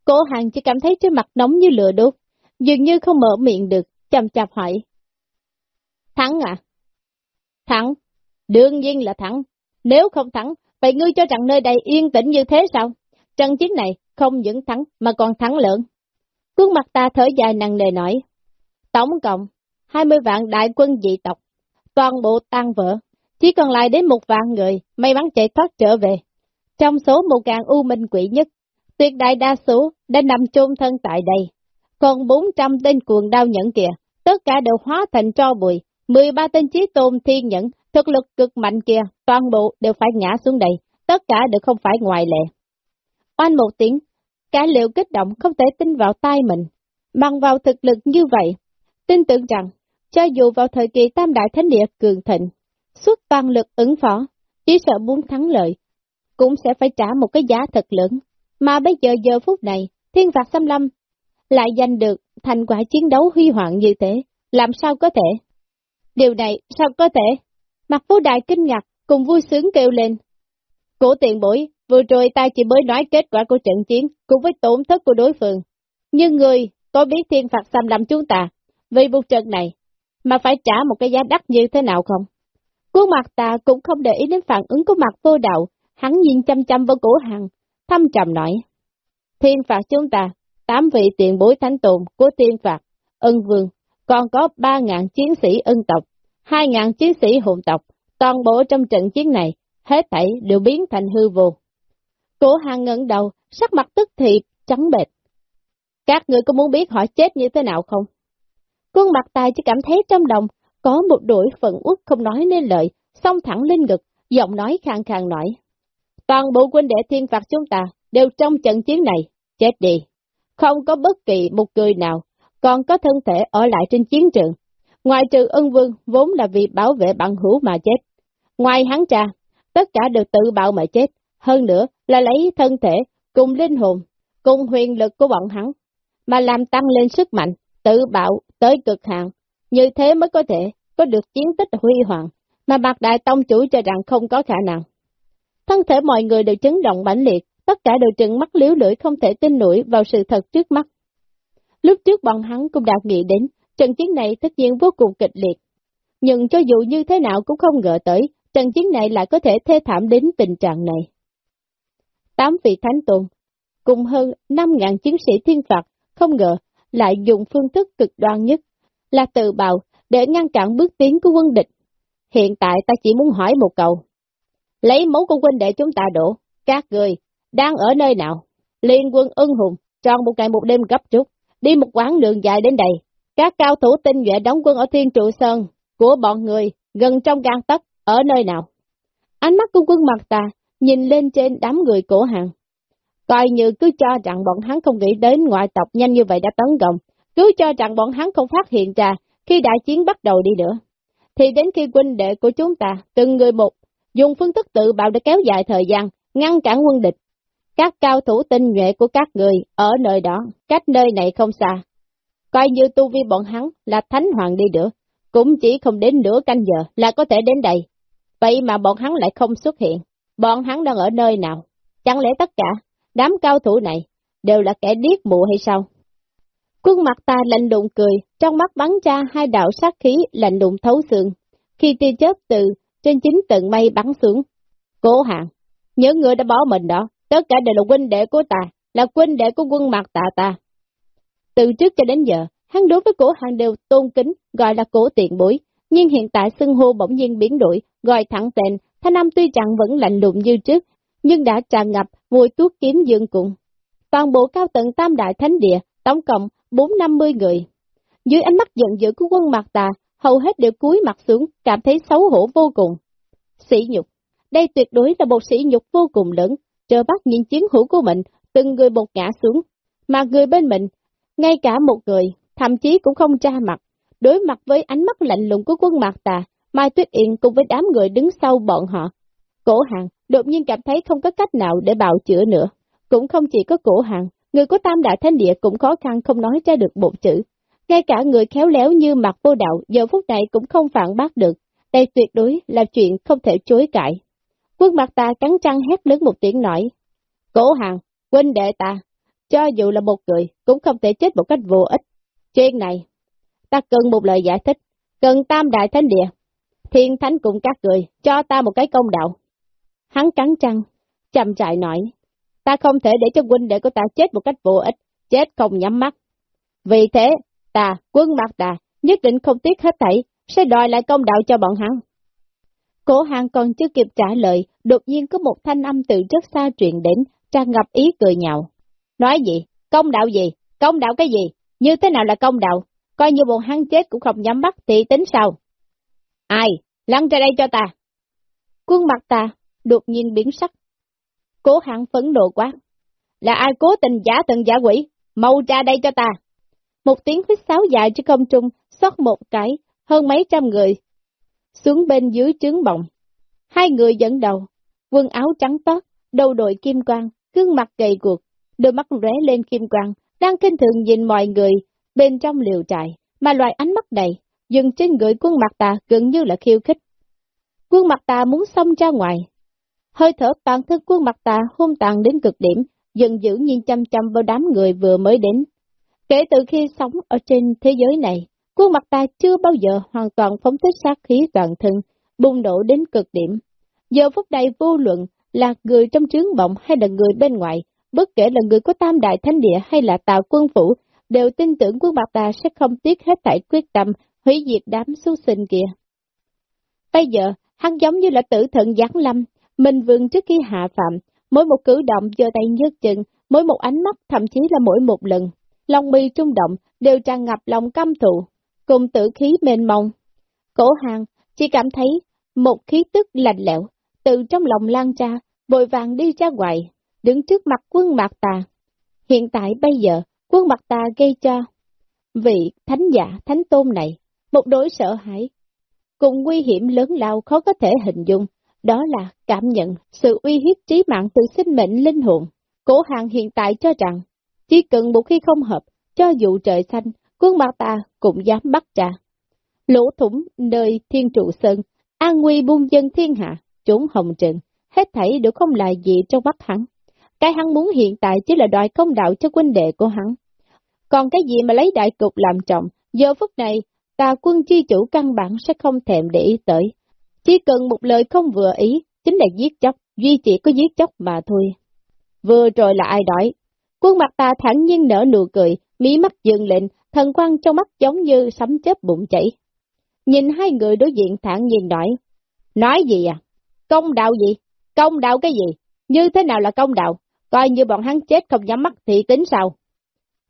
Cố hàng chỉ cảm thấy trên mặt nóng như lửa đốt, dường như không mở miệng được, chầm chạp hỏi. Thắng à? Thắng? Đương nhiên là thắng. Nếu không thắng, vậy ngươi cho rằng nơi đây yên tĩnh như thế sao? Trận chiến này không những thắng mà còn thắng lớn. Quân mặt ta thở dài nặng nề nói. Tổng cộng, 20 vạn đại quân dị tộc, toàn bộ tan vỡ, chỉ còn lại đến một vạn người may mắn chạy thoát trở về. Trong số một ngàn u minh quỷ nhất, tuyệt đại đa số đã nằm chôn thân tại đây. Còn 400 tên cuồng đao nhẫn kìa, tất cả đều hóa thành tro bụi. 13 tên trí tôn thiên nhẫn, thực lực cực mạnh kia, toàn bộ đều phải ngã xuống đây, tất cả đều không phải ngoại lệ. Oanh một tiếng, cả liệu kích động không thể tin vào tai mình, bằng vào thực lực như vậy, tin tưởng rằng, cho dù vào thời kỳ tam đại thánh địa cường thịnh, suốt toàn lực ứng phó, chỉ sợ muốn thắng lợi, cũng sẽ phải trả một cái giá thật lớn. Mà bây giờ giờ phút này, thiên phạt xâm lâm lại giành được thành quả chiến đấu huy hoàng như thế, làm sao có thể? Điều này sao có thể? Mặt vô đại kinh ngạc, cùng vui sướng kêu lên. Cổ tiền bối, vừa rồi ta chỉ mới nói kết quả của trận chiến, cùng với tổn thất của đối phương. Nhưng người có biết thiên phạt xâm lâm chúng ta, vì một trận này, mà phải trả một cái giá đắt như thế nào không? Khuôn mặt ta cũng không để ý đến phản ứng của mặt vô đạo, hắn nhìn chăm chăm vào cổ hàng, thâm trầm nói. Thiên phạt chúng ta, tám vị tiền bối thánh tồn của tiên phạt, ân vương, còn có ba ngàn chiến sĩ ân tộc, hai ngàn chiến sĩ hồn tộc, toàn bộ trong trận chiến này, hết thảy đều biến thành hư vô. Cổ hàng ngẩng đầu, sắc mặt tức thì trắng bệch. Các người có muốn biết họ chết như thế nào không? Quân mặt tài chỉ cảm thấy trong đồng có một đội phận uất không nói nên lời, xông thẳng lên ngực, giọng nói khang khang nói. Toàn bộ quân đệ thiên phạt chúng ta đều trong trận chiến này, chết đi. Không có bất kỳ một người nào còn có thân thể ở lại trên chiến trường. Ngoài trừ ân vương vốn là vì bảo vệ bằng hữu mà chết. Ngoài hắn cha, tất cả đều tự bạo mà chết. Hơn nữa là lấy thân thể cùng linh hồn, cùng huyền lực của bọn hắn, mà làm tăng lên sức mạnh, tự bạo tới cực hạn. Như thế mới có thể có được chiến tích huy hoàng, mà Bạc Đại Tông chủ cho rằng không có khả năng. Thân thể mọi người đều chấn động mãnh liệt, tất cả đều trừng mắt liếu lưỡi không thể tin nổi vào sự thật trước mắt. Lúc trước bọn hắn cũng đã nghĩ đến, trận chiến này tất nhiên vô cùng kịch liệt. Nhưng cho dù như thế nào cũng không ngờ tới, trận chiến này lại có thể thê thảm đến tình trạng này. Tám vị thánh tôn, cùng hơn 5.000 chiến sĩ thiên phạt, không ngờ lại dùng phương thức cực đoan nhất, là tự bào để ngăn cản bước tiến của quân địch. Hiện tại ta chỉ muốn hỏi một câu. Lấy máu của quân để chúng ta đổ, các người đang ở nơi nào? Liên quân ưng hùng, tròn một ngày một đêm gấp rút, đi một quãng đường dài đến đây. Các cao thủ tinh nhuệ đóng quân ở Thiên Trụ Sơn của bọn người gần trong gan tấc ở nơi nào? Ánh mắt của quân mặt ta nhìn lên trên đám người cổ hàng. Coi như cứ cho rằng bọn hắn không nghĩ đến ngoại tộc nhanh như vậy đã tấn công, cứ cho rằng bọn hắn không phát hiện ra khi đại chiến bắt đầu đi nữa. Thì đến khi quân đệ của chúng ta, từng người một, dùng phương thức tự bạo để kéo dài thời gian, ngăn cản quân địch. Các cao thủ tinh nhuệ của các người ở nơi đó, cách nơi này không xa. Coi như tu vi bọn hắn là thánh hoàng đi nữa, cũng chỉ không đến nửa canh giờ là có thể đến đây. Vậy mà bọn hắn lại không xuất hiện. Bọn hắn đang ở nơi nào? Chẳng lẽ tất cả, đám cao thủ này, đều là kẻ điếc mù hay sao? Quân mặt ta lạnh lùng cười, trong mắt bắn ra hai đạo sát khí lạnh lùng thấu xương. Khi tia chớp từ trên chính tầng mây bắn xuống. Cố hạng, những người đã bỏ mình đó, tất cả đều là huynh đệ của ta, là huynh đệ của quân mặt tạ ta. Từ trước cho đến giờ, hắn đối với cổ hàng đều tôn kính, gọi là cổ tiền bối, nhưng hiện tại xưng hô bỗng nhiên biến đổi, gọi thẳng tên, thanh âm tuy chẳng vẫn lạnh lùng như trước, nhưng đã tràn ngập mùi tuốt kiếm dương cùng. Toàn bộ cao tận tam đại thánh địa, tổng cộng bốn năm mươi người. Dưới ánh mắt giận dữ của quân mặt tà, hầu hết đều cúi mặt xuống, cảm thấy xấu hổ vô cùng. Sĩ nhục, đây tuyệt đối là một sĩ nhục vô cùng lớn, trơ bắt nhìn chiến hữu của mình, từng người một ngã xuống, mà người bên mình, ngay cả một người, thậm chí cũng không tra mặt, đối mặt với ánh mắt lạnh lùng của quân mặt tà, Mai Tuyết Yên cùng với đám người đứng sau bọn họ. Cổ hàng đột nhiên cảm thấy không có cách nào để bào chữa nữa, cũng không chỉ có cổ hàng, người của tam đại thánh địa cũng khó khăn không nói ra được một chữ. Ngay cả người khéo léo như mặt vô đạo giờ phút này cũng không phản bác được, đây tuyệt đối là chuyện không thể chối cãi. Quân mặt ta cắn răng hét lớn một tiếng nói, Cổ hàng, huynh đệ ta, cho dù là một người cũng không thể chết một cách vô ích. Chuyện này, ta cần một lời giải thích, cần tam đại thánh địa. Thiên thánh cùng các người, cho ta một cái công đạo. Hắn cắn răng, chậm trại nói, ta không thể để cho huynh đệ của ta chết một cách vô ích, chết không nhắm mắt. Vì thế, ta, quân mặt ta, nhất định không tiếc hết thảy, sẽ đòi lại công đạo cho bọn hắn. Cổ hàng còn chưa kịp trả lời, đột nhiên có một thanh âm từ rất xa truyền đến, tràn ngập ý cười nhạo. Nói gì? Công đạo gì? Công đạo cái gì? Như thế nào là công đạo? Coi như bọn hắn chết cũng không nhắm mắt thì tính sao? Ai? Lăn ra đây cho ta! Quân mặt ta, đột nhiên biến sắc. Cố hạng phấn nộ quá. Là ai cố tình giả thần giả quỷ? Mau ra đây cho ta! Một tiếng huyết sáo dài trên không trung, xót một cái, hơn mấy trăm người, xuống bên dưới trướng bọng. Hai người dẫn đầu, quần áo trắng toát, đầu đội kim quang, gương mặt gầy guộc, đôi mắt rẽ lên kim quang, đang kinh thường nhìn mọi người bên trong liều trại, mà loại ánh mắt này dừng trên người quân mặt ta gần như là khiêu khích. Quân mặt ta muốn xông ra ngoài. Hơi thở toàn thức khuôn mặt ta hung tàn đến cực điểm, dần giữ nhìn chăm chăm vào đám người vừa mới đến. Kể từ khi sống ở trên thế giới này, khuôn mặt ta chưa bao giờ hoàn toàn phóng thích sát khí toàn thân, bùng nổ đến cực điểm. Giờ phút này vô luận là người trong trướng bọng hay là người bên ngoài, bất kể là người có tam đại thánh địa hay là tào quân phủ, đều tin tưởng quân mặt ta sẽ không tiếc hết thảy quyết tâm hủy diệt đám xuất sinh kia. Bây giờ, hắn giống như là tử thần giáng lâm, mình vương trước khi hạ phạm, mỗi một cử động giơ tay nhấc chân, mỗi một ánh mắt thậm chí là mỗi một lần, lòng mi trung động đều tràn ngập lòng căm thù, cùng tử khí mênh mông. Cổ hàng chỉ cảm thấy một khí tức lạnh lẽo, từ trong lòng lan ra, vội vàng đi ra ngoài, đứng trước mặt quân mạc tà. Hiện tại bây giờ, quân mạc tà gây cho vị thánh giả thánh tôn này một đối sợ hãi, cùng nguy hiểm lớn lao khó có thể hình dung, đó là cảm nhận sự uy hiếp trí mạng từ sinh mệnh linh hồn. Cổ hàng hiện tại cho rằng, chỉ cần một khi không hợp, cho dù trời xanh, quân mặt ta cũng dám bắt ra. Lỗ thủng nơi thiên trụ sơn, an nguy buông dân thiên hạ, chúng hồng trần, hết thảy đều không là gì trong mắt hắn. Cái hắn muốn hiện tại chỉ là đòi công đạo cho quân đệ của hắn. Còn cái gì mà lấy đại cục làm trọng, giờ phút này tà quân chi chủ căn bản sẽ không thèm để ý tới. Chỉ cần một lời không vừa ý, chính là giết chóc, duy chỉ có giết chóc mà thôi. Vừa rồi là ai đói? Quân mặt ta thẳng nhiên nở nụ cười, mí mắt dừng lên, thần quang trong mắt giống như sấm chớp bụng chảy. Nhìn hai người đối diện thẳng nhiên nói, nói gì à? Công đạo gì? Công đạo cái gì? Như thế nào là công đạo? Coi như bọn hắn chết không nhắm mắt thì tính sao?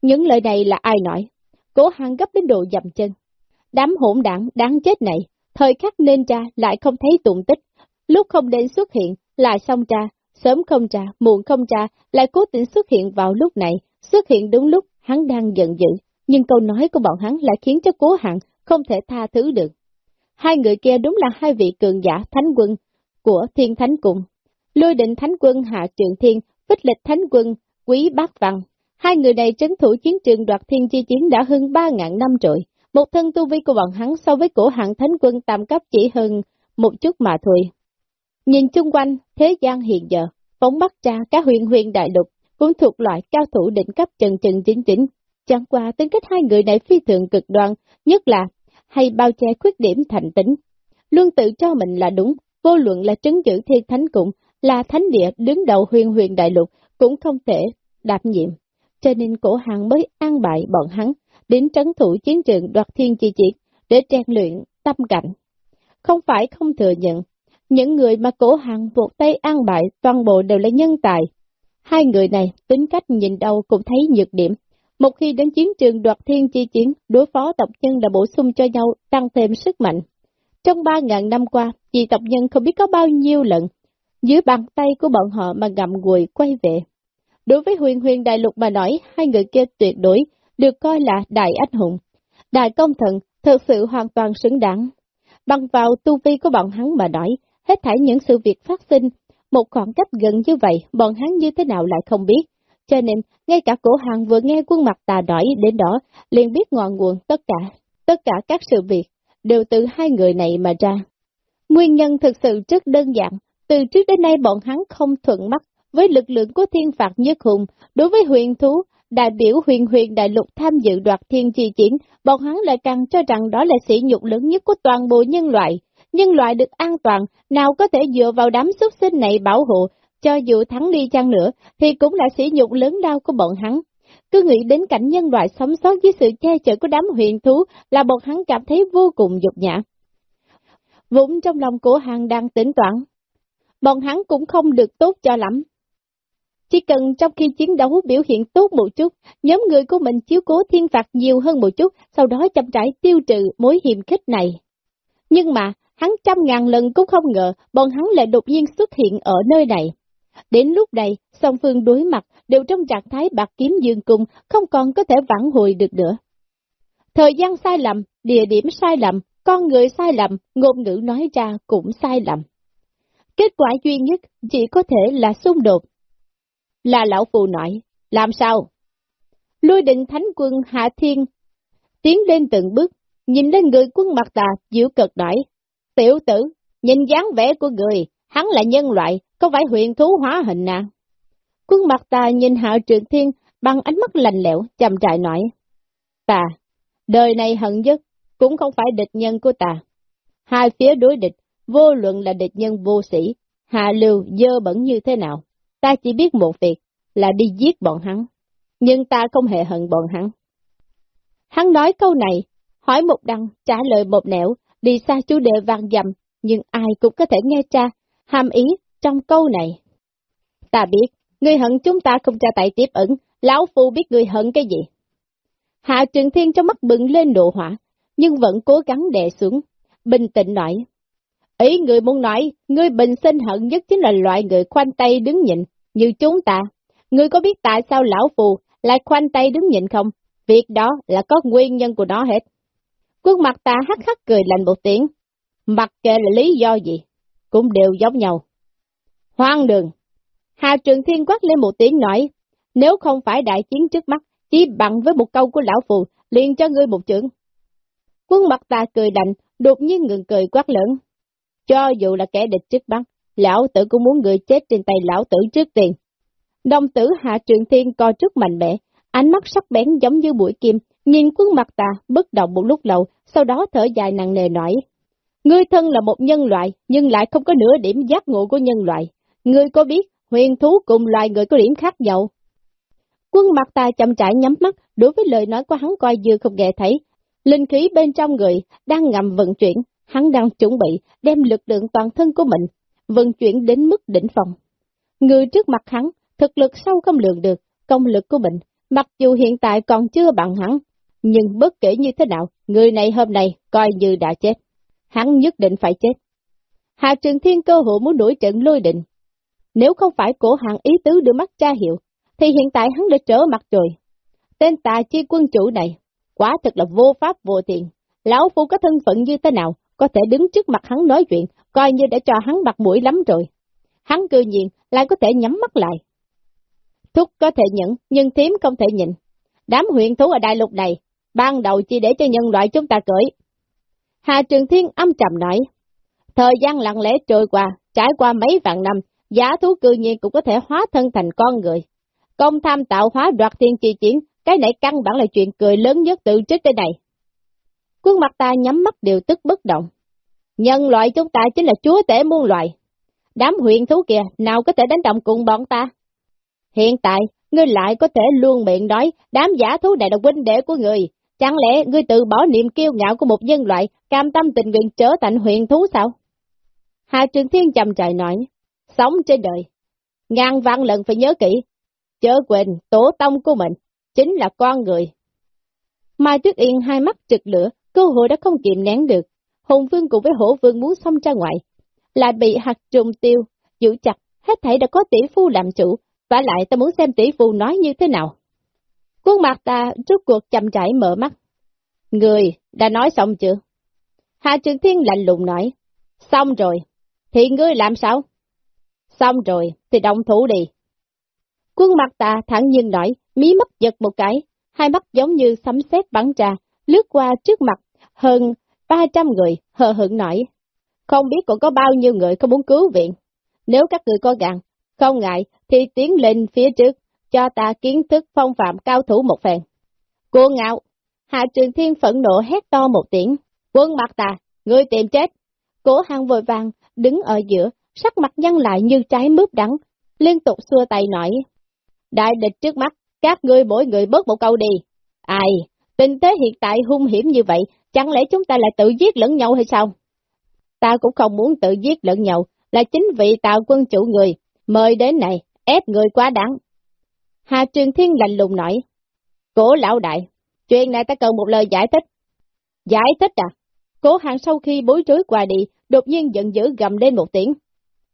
Những lời này là ai nói? Cố hàng gấp đến độ dầm chân. Đám hỗn đảng đáng chết này, thời khắc nên tra lại không thấy tụng tích, lúc không đến xuất hiện lại xong tra, sớm không tra, muộn không tra, lại cố tình xuất hiện vào lúc này, xuất hiện đúng lúc hắn đang giận dữ, nhưng câu nói của bọn hắn lại khiến cho cố hạng không thể tha thứ được. Hai người kia đúng là hai vị cường giả thánh quân của thiên thánh cung. Lôi định thánh quân hạ trường thiên, bích lịch thánh quân, quý bác văn. Hai người này trấn thủ chiến trường đoạt thiên chi chiến đã hơn ba ngàn năm rồi, một thân tu vi của bọn hắn so với cổ hạng thánh quân tam cấp chỉ hơn một chút mà thôi. Nhìn chung quanh, thế gian hiện giờ, phóng bắt ra các huyền huyền đại lục, cũng thuộc loại cao thủ đỉnh cấp trần trần chính chính. Chẳng qua tính cách hai người này phi thường cực đoan, nhất là hay bao che khuyết điểm thành tính. Luôn tự cho mình là đúng, vô luận là trấn giữ thiên thánh cũng, là thánh địa đứng đầu huyền huyền đại lục, cũng không thể đạp nhiệm. Cho nên cổ hàng mới an bại bọn hắn, đến trấn thủ chiến trường đoạt thiên chi chiến để trang luyện tâm cảnh. Không phải không thừa nhận, những người mà cổ hàng buộc tay an bại toàn bộ đều là nhân tài. Hai người này tính cách nhìn đâu cũng thấy nhược điểm. Một khi đến chiến trường đoạt thiên chi chiến, đối phó tộc nhân đã bổ sung cho nhau tăng thêm sức mạnh. Trong ba ngàn năm qua, vì tộc nhân không biết có bao nhiêu lần, dưới bàn tay của bọn họ mà ngậm ngùi quay về. Đối với huyền huyền đại lục mà nói, hai người kia tuyệt đối được coi là đại anh hùng. Đại công thần thực sự hoàn toàn xứng đáng. Bằng vào tu vi của bọn hắn mà nói, hết thảy những sự việc phát sinh, một khoảng cách gần như vậy, bọn hắn như thế nào lại không biết. Cho nên, ngay cả cổ hàng vừa nghe quân mặt tà đỏi đến đó, liền biết ngọn nguồn tất cả, tất cả các sự việc, đều từ hai người này mà ra. Nguyên nhân thực sự rất đơn giản, từ trước đến nay bọn hắn không thuận mắt với lực lượng của thiên phạt nhất hùng, đối với huyền thú, đại biểu huyền huyền đại lục tham dự đoạt thiên chi chiến, bọn hắn lại càng cho rằng đó là sỉ nhục lớn nhất của toàn bộ nhân loại. Nhân loại được an toàn, nào có thể dựa vào đám xuất sinh này bảo hộ, cho dù thắng đi chăng nữa, thì cũng là sỉ nhục lớn lao của bọn hắn. Cứ nghĩ đến cảnh nhân loại sống sót dưới sự che chở của đám huyền thú là bọn hắn cảm thấy vô cùng dục nhã. Vũng trong lòng của hàng đang tính toán. Bọn hắn cũng không được tốt cho lắm, chỉ cần trong khi chiến đấu biểu hiện tốt một chút, nhóm người của mình chiếu cố thiên phạt nhiều hơn một chút, sau đó chậm rãi tiêu trừ mối hiểm khích này. Nhưng mà, hắn trăm ngàn lần cũng không ngờ, bọn hắn lại đột nhiên xuất hiện ở nơi này. Đến lúc này, song phương đối mặt đều trong trạng thái bạc kiếm dương cung, không còn có thể vãn hồi được nữa. Thời gian sai lầm, địa điểm sai lầm, con người sai lầm, ngôn ngữ nói ra cũng sai lầm. Kết quả duy nhất chỉ có thể là xung đột. Là lão phù nói, làm sao? Lôi định thánh quân Hạ Thiên, tiến lên từng bước, nhìn lên người quân mặt tà, dịu cực nói, tiểu tử, nhìn dáng vẻ của người, hắn là nhân loại, có phải huyền thú hóa hình à? Quân mặt tà nhìn Hạ Trường Thiên bằng ánh mắt lành lẽo, chậm trại nói, ta, đời này hận nhất, cũng không phải địch nhân của ta. Hai phía đối địch, vô luận là địch nhân vô sĩ, hạ lưu, dơ bẩn như thế nào. Ta chỉ biết một việc, là đi giết bọn hắn. Nhưng ta không hề hận bọn hắn. Hắn nói câu này, hỏi một đằng, trả lời một nẻo, đi xa chủ đề vàng dầm, nhưng ai cũng có thể nghe ra, hàm ý trong câu này. Ta biết, ngươi hận chúng ta không cho tại tiếp ứng, lão phu biết ngươi hận cái gì. Hạ Trường Thiên trong mắt bừng lên nộ hỏa, nhưng vẫn cố gắng đè xuống, bình tĩnh nói. Ý người muốn nói, người bình sinh hận nhất chính là loại người khoanh tay đứng nhịn, như chúng ta. người có biết tại sao lão phù lại khoanh tay đứng nhịn không? Việc đó là có nguyên nhân của nó hết. Quân mặt ta hắc hắc cười lạnh một tiếng. Mặc kệ là lý do gì, cũng đều giống nhau. Hoang đường! Hà Trường Thiên quát lên một tiếng nói, nếu không phải đại chiến trước mắt, chỉ bằng với một câu của lão phù, liền cho ngươi một chưởng. Quân mặt ta cười lạnh, đột nhiên ngừng cười quát lớn. Cho dù là kẻ địch trước mắt, lão tử cũng muốn người chết trên tay lão tử trước tiền. Đồng tử Hạ Trường Thiên co trước mạnh mẽ, ánh mắt sắc bén giống như bụi kim, nhìn khuôn mặt ta, bất động một lúc lâu, sau đó thở dài nặng nề nói. Ngươi thân là một nhân loại, nhưng lại không có nửa điểm giác ngộ của nhân loại. Ngươi có biết, huyền thú cùng loài người có điểm khác nhau. Quân mặt ta chậm trải nhắm mắt, đối với lời nói của hắn coi như không nghe thấy. Linh khí bên trong người đang ngầm vận chuyển, hắn đang chuẩn bị đem lực lượng toàn thân của mình vận chuyển đến mức đỉnh phòng. Người trước mặt hắn, thực lực sâu không lượng được, công lực của mình, mặc dù hiện tại còn chưa bằng hắn, nhưng bất kể như thế nào, người này hôm nay coi như đã chết. Hắn nhất định phải chết. Hạ Trường Thiên cơ hội muốn đuổi trận lôi định. Nếu không phải cổ hạng ý tứ đưa mắt tra hiệu, thì hiện tại hắn đã trở mặt rồi. Tên tà chi quân chủ này, quá thật là vô pháp vô tiền. Lão Phu có thân phận như thế nào, có thể đứng trước mặt hắn nói chuyện, coi như đã cho hắn mặt mũi lắm rồi. Hắn cư nhiên lại có thể nhắm mắt lại. Thúc có thể nhận, nhưng thiếm không thể nhịn. Đám huyện thú ở đại lục này, ban đầu chỉ để cho nhân loại chúng ta cưỡi. Hà Trường Thiên âm trầm nói, thời gian lặng lẽ trôi qua, trải qua mấy vạn năm, giả thú cư nhiên cũng có thể hóa thân thành con người. Công tham tạo hóa đoạt thiên chi chiến, cái này căn bản là chuyện cười lớn nhất từ trước tới này. Khuôn mặt ta nhắm mắt đều tức bất động. Nhân loại chúng ta chính là chúa tể muôn loài. Đám huyền thú kia nào có thể đánh động cùng bọn ta? Hiện tại, ngươi lại có thể luôn miệng nói đám giả thú này là huynh đệ của người. Chẳng lẽ ngươi tự bỏ niềm kiêu ngạo của một nhân loại, cam tâm tình nguyện trở thành huyền thú sao? Hà Trường Thiên trầm trời nói, sống trên đời, ngàn vạn lần phải nhớ kỹ, chớ quên tổ tông của mình, chính là con người. Mai Tuyết Yên hai mắt trực lửa, cơ hội đã không kiềm nén được. Hùng Vương cùng với Hổ Vương muốn xông ra ngoài, lại bị hạt trùng tiêu, giữ chặt, hết thảy đã có tỷ phu làm chủ, và lại ta muốn xem tỷ phu nói như thế nào. Quân mặt ta rút cuộc chậm rãi mở mắt. Người, đã nói xong chưa? Hạ Trường Thiên lạnh lùng nói. Xong rồi. Thì ngươi làm sao? Xong rồi, thì đồng thủ đi. Quân mặt ta thẳng nhiên nói, mí mắt giật một cái, hai mắt giống như sấm sét bắn ra, lướt qua trước mặt hơn 300 người, hờ hững nói. Không biết còn có bao nhiêu người không muốn cứu viện. Nếu các người có gạn, không ngại thì tiến lên phía trước, cho ta kiến thức phong phạm cao thủ một phen. Cô ngạo, Hạ Trường Thiên phẫn nộ hét to một tiếng. Quân mặt ta, ngươi tìm chết. Cố hàng vội vàng, đứng ở giữa, sắc mặt nhăn lại như trái mướp đắng, liên tục xua tay nói. Đại địch trước mắt, các ngươi mỗi người bớt một câu đi. Ai, tình thế hiện tại hung hiểm như vậy, chẳng lẽ chúng ta lại tự giết lẫn nhau hay sao? Ta cũng không muốn tự giết lẫn nhau, là chính vị tạo quân chủ người, mời đến này, ép người quá đáng. Hà Trường Thiên lạnh lùng nói, Cổ lão đại, chuyện này ta cần một lời giải thích. Giải thích à? Cố hàng sau khi bối rối qua đi, đột nhiên giận dữ gầm lên một tiếng.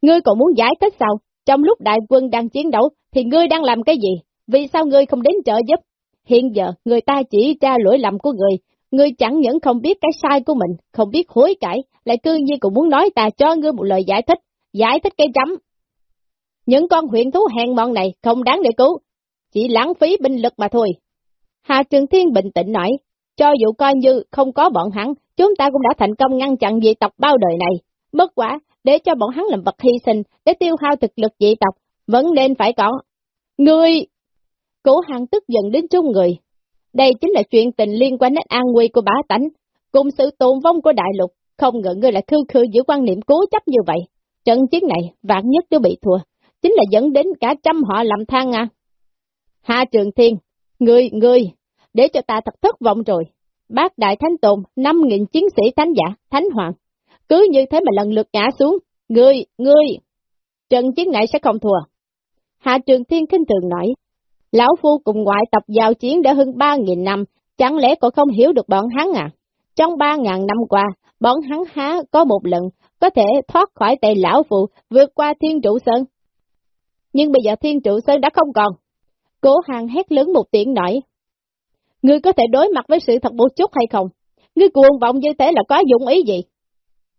Ngươi còn muốn giải thích sao? Trong lúc đại quân đang chiến đấu, thì ngươi đang làm cái gì? Vì sao ngươi không đến trợ giúp? Hiện giờ, người ta chỉ ra lỗi lầm của người, ngươi chẳng những không biết cái sai của mình, không biết hối cải, lại cư nhiên cũng muốn nói ta cho ngươi một lời giải thích. giải thích cái chấm. Những con huyện thú hèn mọn này không đáng để cứu, chỉ lãng phí binh lực mà thôi. Hà Trường Thiên bình tĩnh nói, cho dù coi như không có bọn hắn, chúng ta cũng đã thành công ngăn chặn dị tộc bao đời này. Bất quả, để cho bọn hắn làm vật hy sinh, để tiêu hao thực lực dị tộc, vẫn nên phải có. Ngươi! Cố hàng tức giận đến trong người. Đây chính là chuyện tình liên quan đến an nguy của bá tánh, cùng sự tồn vong của đại lục. Không ngờ ngươi lại khư khư giữ quan niệm cố chấp như vậy. Trận chiến này, vạn nhất nếu bị thua, chính là dẫn đến cả trăm họ làm than à. Hạ Trường Thiên, ngươi, ngươi, để cho ta thật thất vọng rồi. Bác Đại Thánh Tồn, 5.000 chiến sĩ thánh giả, thánh hoàng. Cứ như thế mà lần lượt ngã xuống. Ngươi, ngươi, trận chiến này sẽ không thua. Hạ Trường Thiên khinh thường nói, Lão Phu cùng ngoại tập giao chiến đã hơn 3.000 năm, chẳng lẽ còn không hiểu được bọn hắn à? Trong 3.000 năm qua, bọn hắn há có một lần có thể thoát khỏi tay Lão Phu vượt qua Thiên Trụ Sơn. Nhưng bây giờ Thiên Trụ Sơn đã không còn. Cố hàng hét lớn một tiếng nói, Ngươi có thể đối mặt với sự thật một chút hay không? Ngươi cuồng vọng như thế là có dụng ý gì?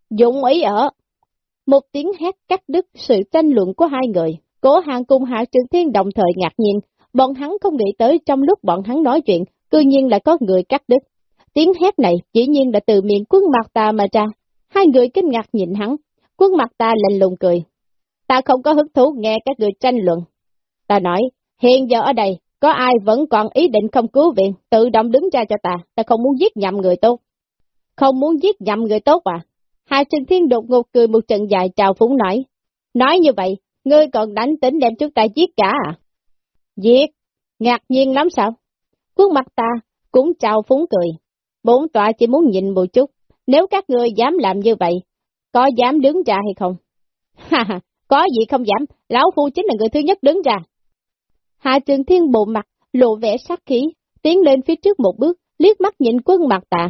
Dụng ý ở. Một tiếng hét cắt đứt sự tranh luận của hai người. Cố hàng cùng Hạ Trường Thiên đồng thời ngạc nhiên, bọn hắn không nghĩ tới trong lúc bọn hắn nói chuyện, cư nhiên lại có người cắt đứt. Tiếng hét này chỉ nhiên là từ miệng quân mặt ta mà ra. Hai người kinh ngạc nhìn hắn, quân mặt ta lạnh lùng cười. Ta không có hứng thú nghe các người tranh luận. Ta nói, hiện giờ ở đây, có ai vẫn còn ý định không cứu viện, tự động đứng ra cho ta, ta không muốn giết nhầm người tốt. Không muốn giết nhầm người tốt à? Hai Trừng Thiên đột ngột cười một trận dài trào phúng nói. Nói như vậy, ngươi còn đánh tính đem chúng ta giết cả à? Giết? Ngạc nhiên lắm sao? Khuôn mặt ta cũng trào phúng cười. Bốn tọa chỉ muốn nhìn một chút, nếu các ngươi dám làm như vậy, có dám đứng ra hay không? Ha ha, có gì không dám, lão phu chính là người thứ nhất đứng ra. Hạ Trường Thiên bộ mặt, lộ vẻ sát khí, tiến lên phía trước một bước, liếc mắt nhìn quân mặt tạ.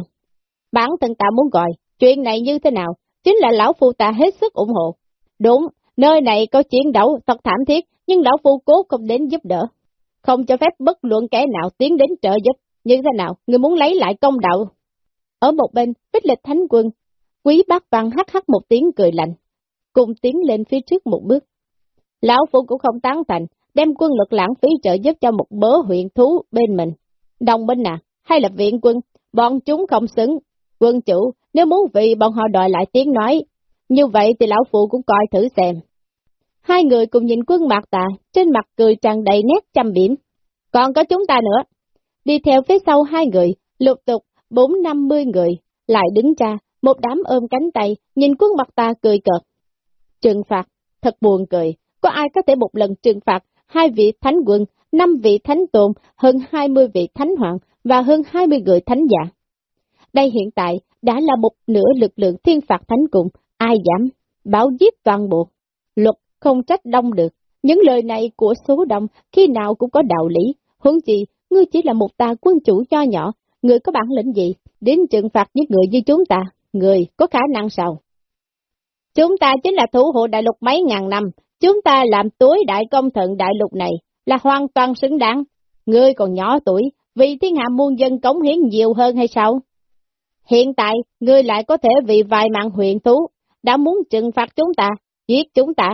Bản thân ta muốn gọi, chuyện này như thế nào, chính là lão phu ta hết sức ủng hộ. Đúng, nơi này có chiến đấu thật thảm thiết, nhưng lão phu cố không đến giúp đỡ. Không cho phép bất luận kẻ nào tiến đến trợ giúp, như thế nào, người muốn lấy lại công đạo. Ở một bên, bích lịch thánh quân, quý bác văn hắc hắc một tiếng cười lạnh, cùng tiến lên phía trước một bước. Lão phu cũng không tán thành, đem quân lực lãng phí trợ giúp cho một bớ huyện thú bên mình. Đồng binh à, hay là viện quân, bọn chúng không xứng. Quân chủ, nếu muốn vì bọn họ đòi lại tiếng nói, như vậy thì lão phụ cũng coi thử xem. Hai người cùng nhìn quân mặt tà, trên mặt cười tràn đầy nét chăm biển Còn có chúng ta nữa. Đi theo phía sau hai người, lục tục, bốn năm mươi người, lại đứng ra, một đám ôm cánh tay, nhìn quân mặt ta cười cợt. Trừng phạt, thật buồn cười, có ai có thể một lần trừng phạt hai vị thánh quân, năm vị thánh tôn, hơn hai mươi vị thánh hoàng và hơn hai mươi người thánh giả. Đây hiện tại đã là một nửa lực lượng thiên phạt thánh cùng, ai dám, bảo giết toàn bộ. Luật không trách đông được, những lời này của số đông khi nào cũng có đạo lý, huống gì, ngươi chỉ là một ta quân chủ cho nhỏ, người có bản lĩnh gì, đến trừng phạt những người như chúng ta, người có khả năng sao? Chúng ta chính là thủ hộ đại lục mấy ngàn năm, Chúng ta làm tối đại công thận đại lục này là hoàn toàn xứng đáng. Ngươi còn nhỏ tuổi, vì thiên hạ muôn dân cống hiến nhiều hơn hay sao? Hiện tại, ngươi lại có thể vì vài mạng huyện thú, đã muốn trừng phạt chúng ta, giết chúng ta,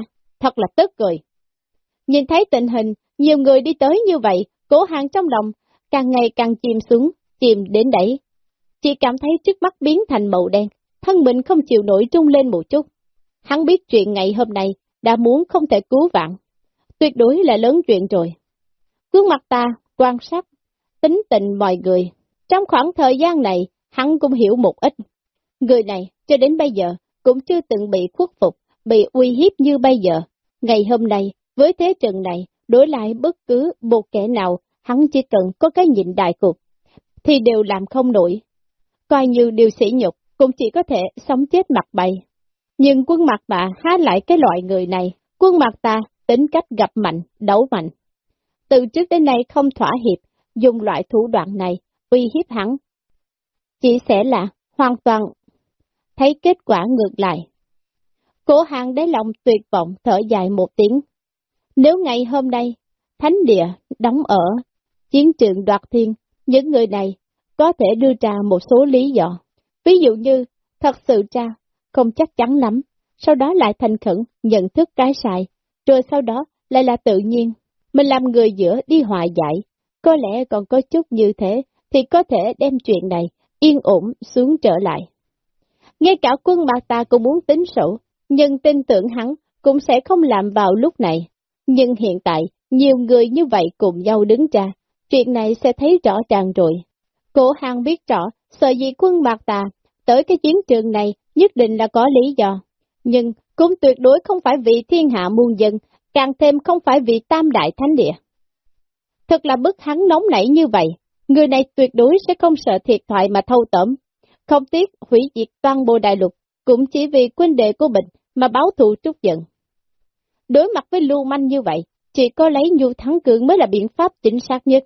thật là tức cười. Nhìn thấy tình hình, nhiều người đi tới như vậy, cố hàng trong lòng, càng ngày càng chìm xuống, chìm đến đẩy. Chỉ cảm thấy trước mắt biến thành màu đen, thân mình không chịu nổi trung lên một chút. Hắn biết chuyện ngày hôm nay, đã muốn không thể cứu vạn. Tuyệt đối là lớn chuyện rồi. Gương mặt ta, quan sát, tính tình mọi người. Trong khoảng thời gian này, hắn cũng hiểu một ít. Người này, cho đến bây giờ, cũng chưa từng bị khuất phục, bị uy hiếp như bây giờ. Ngày hôm nay, với thế trận này, đối lại bất cứ một kẻ nào, hắn chỉ cần có cái nhìn đại cục, thì đều làm không nổi. Coi như điều sĩ nhục, cũng chỉ có thể sống chết mặt bay. Nhưng quân mặt bà há lại cái loại người này, quân mặt ta tính cách gặp mạnh, đấu mạnh. Từ trước đến nay không thỏa hiệp, dùng loại thủ đoạn này, uy hiếp hắn. Chỉ sẽ là hoàn toàn thấy kết quả ngược lại. Cổ hàng đáy lòng tuyệt vọng thở dài một tiếng. Nếu ngày hôm nay, thánh địa đóng ở chiến trường đoạt thiên, những người này có thể đưa ra một số lý do. Ví dụ như, thật sự ra không chắc chắn lắm, sau đó lại thành khẩn, nhận thức cái sai, rồi sau đó lại là tự nhiên. Mình làm người giữa đi hòa giải, có lẽ còn có chút như thế, thì có thể đem chuyện này yên ổn xuống trở lại. Ngay cả quân bạc ta cũng muốn tính sổ, nhưng tin tưởng hắn cũng sẽ không làm vào lúc này. Nhưng hiện tại, nhiều người như vậy cùng nhau đứng ra, chuyện này sẽ thấy rõ ràng rồi. Cổ hàng biết rõ, sợ gì quân Mạc Tà tới cái chiến trường này nhất định là có lý do. Nhưng cũng tuyệt đối không phải vì thiên hạ muôn dân, càng thêm không phải vì tam đại thánh địa. Thật là bức hắn nóng nảy như vậy, người này tuyệt đối sẽ không sợ thiệt thoại mà thâu tẩm. Không tiếc hủy diệt toàn bộ đại lục, cũng chỉ vì quân đệ của mình mà báo thù trút giận. Đối mặt với lưu manh như vậy, chỉ có lấy nhu thắng cường mới là biện pháp chính xác nhất.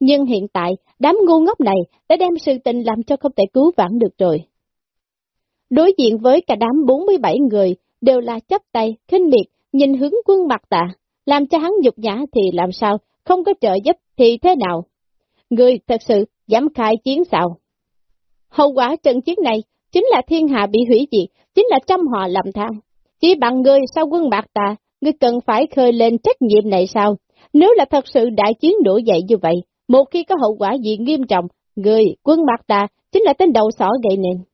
Nhưng hiện tại, đám ngu ngốc này đã đem sự tình làm cho không thể cứu vãn được rồi. Đối diện với cả đám 47 người, đều là chấp tay, khinh miệt, nhìn hướng quân mặt tạ, làm cho hắn nhục nhã thì làm sao, không có trợ giúp thì thế nào? Người thật sự dám khai chiến sao? Hậu quả trận chiến này chính là thiên hạ bị hủy diệt, chính là trăm họ làm than. Chỉ bằng ngươi sau quân bạc ta? ngươi cần phải khơi lên trách nhiệm này sao? Nếu là thật sự đại chiến đổ dậy như vậy, một khi có hậu quả gì nghiêm trọng, người, quân bạc ta chính là tên đầu sỏ gây nên.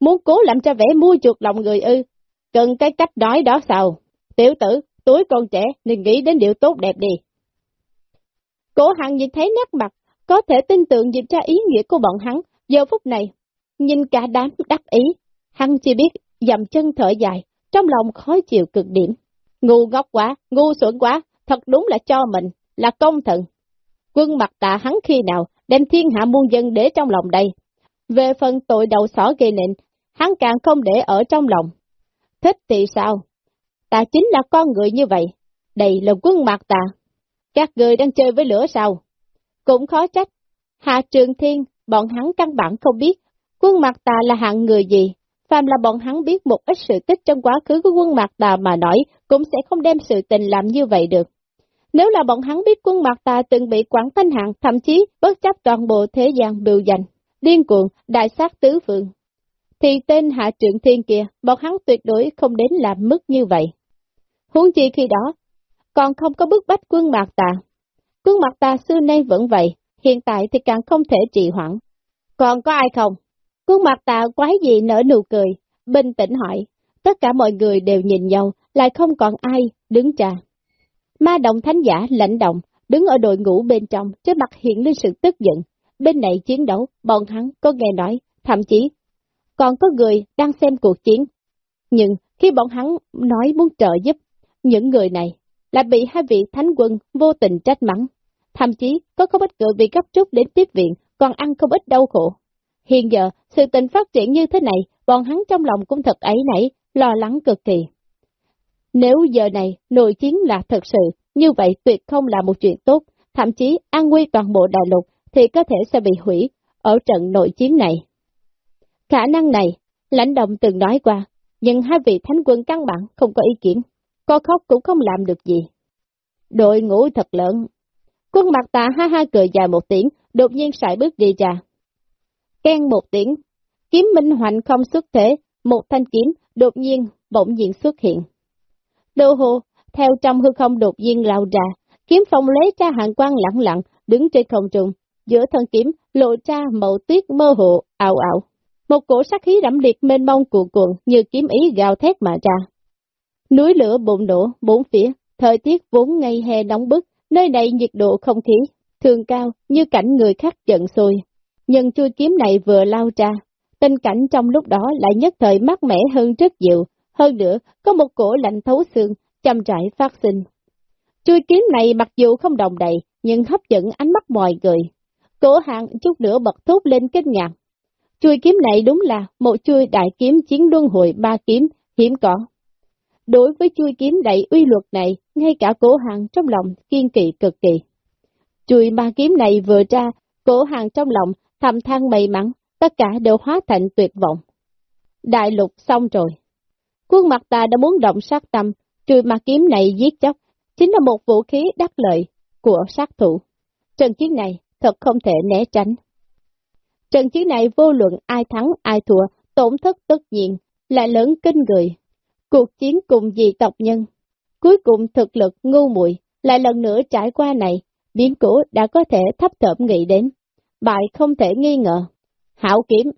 Muốn cố làm cho vẻ mua chuột lòng người ư, cần cái cách nói đó sao? Tiểu tử, tuổi còn trẻ nên nghĩ đến điều tốt đẹp đi. Cổ hằng nhìn thấy nét mặt, có thể tin tưởng nhìn ra ý nghĩa của bọn hắn, giờ phút này, nhìn cả đám đắc ý, hắn chỉ biết dầm chân thở dài, trong lòng khó chịu cực điểm. Ngu ngốc quá, ngu xuẩn quá, thật đúng là cho mình, là công thần. Quân mặt tạ hắn khi nào, đem thiên hạ muôn dân để trong lòng đây. Về phần tội đầu sỏ gây nịnh, hắn càng không để ở trong lòng. Thích thì sao? Ta chính là con người như vậy. Đây là quân mặt ta. Các người đang chơi với lửa sao? Cũng khó trách. Hạ Trường Thiên, bọn hắn căn bản không biết quân mặt ta là hạng người gì. Phàm là bọn hắn biết một ít sự tích trong quá khứ của quân mặt tà mà nói, cũng sẽ không đem sự tình làm như vậy được. Nếu là bọn hắn biết quân mặt tà từng bị quản thanh hạng, thậm chí bất chấp toàn bộ thế gian biểu danh, điên cuồng, đại sát tứ phương, thì tên hạ trưởng thiên kia, bọn hắn tuyệt đối không đến làm mức như vậy. Huống chi khi đó, còn không có bức bách quân mạc tà. Quân mạc tà xưa nay vẫn vậy, hiện tại thì càng không thể trì hoãn. Còn có ai không? Khuôn mặt tà quái gì nở nụ cười, bình tĩnh hỏi. Tất cả mọi người đều nhìn nhau, lại không còn ai đứng trà. Ma động thánh giả lãnh động, đứng ở đội ngũ bên trong, trên mặt hiện lên sự tức giận. Bên này chiến đấu, bọn hắn có nghe nói, thậm chí còn có người đang xem cuộc chiến. Nhưng khi bọn hắn nói muốn trợ giúp, những người này lại bị hai vị thánh quân vô tình trách mắng. Thậm chí có không ít người bị gấp rút đến tiếp viện, còn ăn không ít đau khổ. Hiện giờ, sự tình phát triển như thế này, bọn hắn trong lòng cũng thật ấy nảy, lo lắng cực kỳ. Nếu giờ này nội chiến là thật sự, như vậy tuyệt không là một chuyện tốt, thậm chí an nguy toàn bộ đại lục thì có thể sẽ bị hủy ở trận nội chiến này. Khả năng này, lãnh động từng nói qua, nhưng hai vị thánh quân căn bản không có ý kiến, co khóc cũng không làm được gì. Đội ngũ thật lớn. Quân mặt tà ha ha cười dài một tiếng, đột nhiên sải bước đi ra. Ken một tiếng, kiếm minh hoành không xuất thế, một thanh kiếm đột nhiên bỗng nhiên xuất hiện. Đô hồ, theo trong hư không đột nhiên lao ra, kiếm phong lấy ra hàng quang lặng lặng, đứng trên không trung, giữa thân kiếm lộ ra màu tuyết mơ hồ, ảo ảo. Một cổ sát khí đẫm liệt mênh mông cuộn cuộn như kiếm ý gào thét mà ra. Núi lửa bụng nổ bốn phía, thời tiết vốn ngày hè nóng bức, nơi này nhiệt độ không khí thường cao như cảnh người khác giận sôi. Nhưng chui kiếm này vừa lao ra, tình cảnh trong lúc đó lại nhất thời mát mẻ hơn rất nhiều, hơn nữa có một cổ lạnh thấu xương, chăm trải phát sinh. Chui kiếm này mặc dù không đồng đầy, nhưng hấp dẫn ánh mắt mọi người. Cổ hạng chút nữa bật thốt lên kinh ngạc, Chui kiếm này đúng là một chui đại kiếm chiến luân hồi ba kiếm, hiếm có. Đối với chui kiếm đầy uy luật này, ngay cả cổ hàng trong lòng kiên kỵ cực kỳ. Chui ba kiếm này vừa ra, cổ hàng trong lòng thầm than may mắn, tất cả đều hóa thành tuyệt vọng. Đại lục xong rồi. Quân mặt ta đã muốn động sát tâm, trùi ma kiếm này giết chóc, chính là một vũ khí đắc lợi của sát thủ. Trận chiến này thật không thể né tránh. Trận chiến này vô luận ai thắng ai thua, tổn thất tất nhiên, là lớn kinh người. cuộc chiến cùng dị tộc nhân. Cuối cùng thực lực ngu muội lại lần nữa trải qua này, biến cố đã có thể thấp thởm nghĩ đến. Bại không thể nghi ngờ. Hảo kiếm.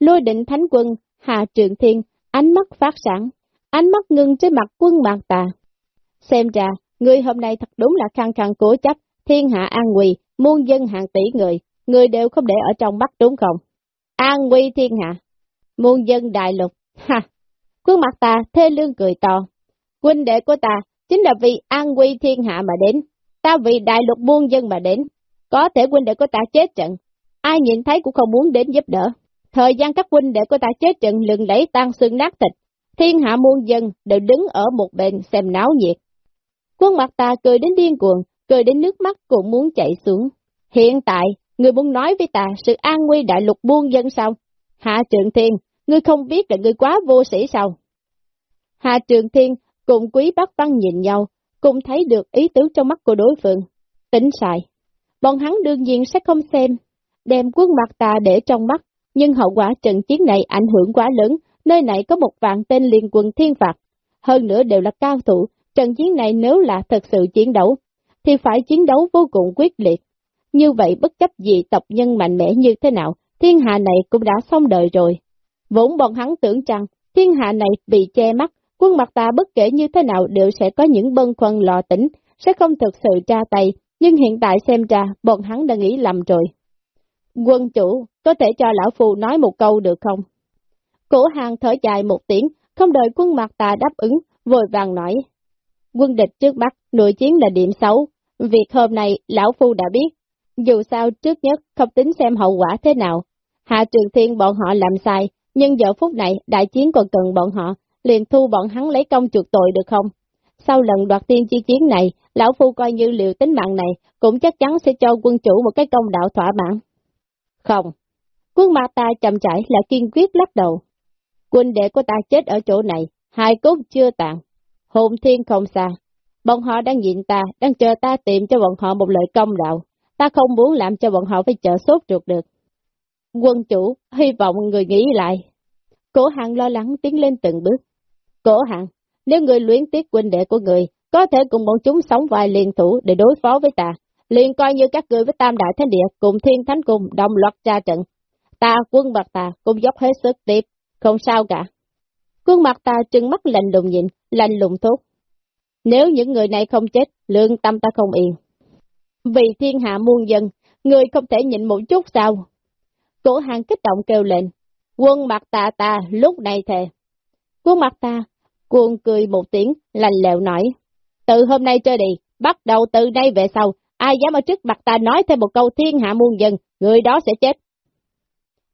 Lôi định thánh quân, Hà Trường Thiên, ánh mắt phát sáng, ánh mắt ngưng trên mặt quân bàn tà. Xem ra, người hôm nay thật đúng là khăng khăng cố chấp, thiên hạ an nguy, muôn dân hàng tỷ người, người đều không để ở trong mắt đúng không? An nguy thiên hạ, muôn dân đại lục, ha! Quân mặt ta thê lương cười to. Huynh đệ của ta chính là vì an nguy thiên hạ mà đến, ta vì đại lục muôn dân mà đến. Có thể huynh đệ của ta chết trận, ai nhìn thấy cũng không muốn đến giúp đỡ. Thời gian các huynh đệ của ta chết trận lừng lấy tan xương nát thịt, thiên hạ muôn dân đều đứng ở một bên xem náo nhiệt. Quân mặt ta cười đến điên cuồng, cười đến nước mắt cũng muốn chạy xuống. Hiện tại, người muốn nói với ta sự an nguy đại lục buôn dân sao? Hạ Trường Thiên, ngươi không biết là ngươi quá vô sĩ sao? Hạ Trường Thiên cùng Quý Bắc Văn nhìn nhau, cùng thấy được ý tứ trong mắt của đối phương. Tính sai. Bọn hắn đương nhiên sẽ không xem, đem quân mặt ta để trong mắt, nhưng hậu quả trận chiến này ảnh hưởng quá lớn, nơi này có một vạn tên liên quân thiên phạt. Hơn nữa đều là cao thủ, trận chiến này nếu là thật sự chiến đấu, thì phải chiến đấu vô cùng quyết liệt. Như vậy bất chấp gì tộc nhân mạnh mẽ như thế nào, thiên hạ này cũng đã xong đời rồi. Vốn bọn hắn tưởng rằng thiên hạ này bị che mắt, quân mặt ta bất kể như thế nào đều sẽ có những bân khoăn lò tỉnh, sẽ không thực sự tra tay, nhưng hiện tại xem ra bọn hắn đã nghĩ lầm rồi. Quân chủ, có thể cho lão phù nói một câu được không? Cổ hàng thở dài một tiếng, không đợi quân mặt ta đáp ứng, vội vàng nói. Quân địch trước mắt, nội chiến là điểm xấu. Việc hôm nay, lão phu đã biết. Dù sao trước nhất không tính xem hậu quả thế nào. Hạ trường thiên bọn họ làm sai, nhưng giờ phút này đại chiến còn cần bọn họ, liền thu bọn hắn lấy công chuộc tội được không? Sau lần đoạt tiên chi chiến này, lão phu coi như liệu tính mạng này, cũng chắc chắn sẽ cho quân chủ một cái công đạo thỏa mãn. Không. Quân ma ta chậm chảy là kiên quyết lắc đầu. Quân đệ của ta chết ở chỗ này, hai cốt chưa tàn, hồn thiên không xa. Bọn họ đang nhìn ta, đang chờ ta tìm cho bọn họ một lời công đạo. Ta không muốn làm cho bọn họ phải chờ sốt ruột được. Quân chủ, hy vọng người nghĩ lại. Cổ hạng lo lắng tiến lên từng bước. Cổ hạng, nếu người luyến tiếc huynh đệ của người, có thể cùng bọn chúng sống vài liên thủ để đối phó với ta. Liền coi như các người với Tam Đại Thánh Địa cùng Thiên Thánh Cung đồng loạt tra trận. Ta, quân mặt ta, cũng dốc hết sức tiếp, không sao cả. Quân mặt ta trừng mắt lạnh lùng nhìn, lạnh lùng thốt. Nếu những người này không chết, lương tâm ta không yên. Vì thiên hạ muôn dân, người không thể nhịn một chút sao? Cổ hàng kích động kêu lên. Quân mặt ta ta, lúc này thề. Quân mặt ta, cuồng cười một tiếng, lành lẹo nói. Từ hôm nay trở đi, bắt đầu từ nay về sau, ai dám ở trước mặt ta nói thêm một câu thiên hạ muôn dân, người đó sẽ chết.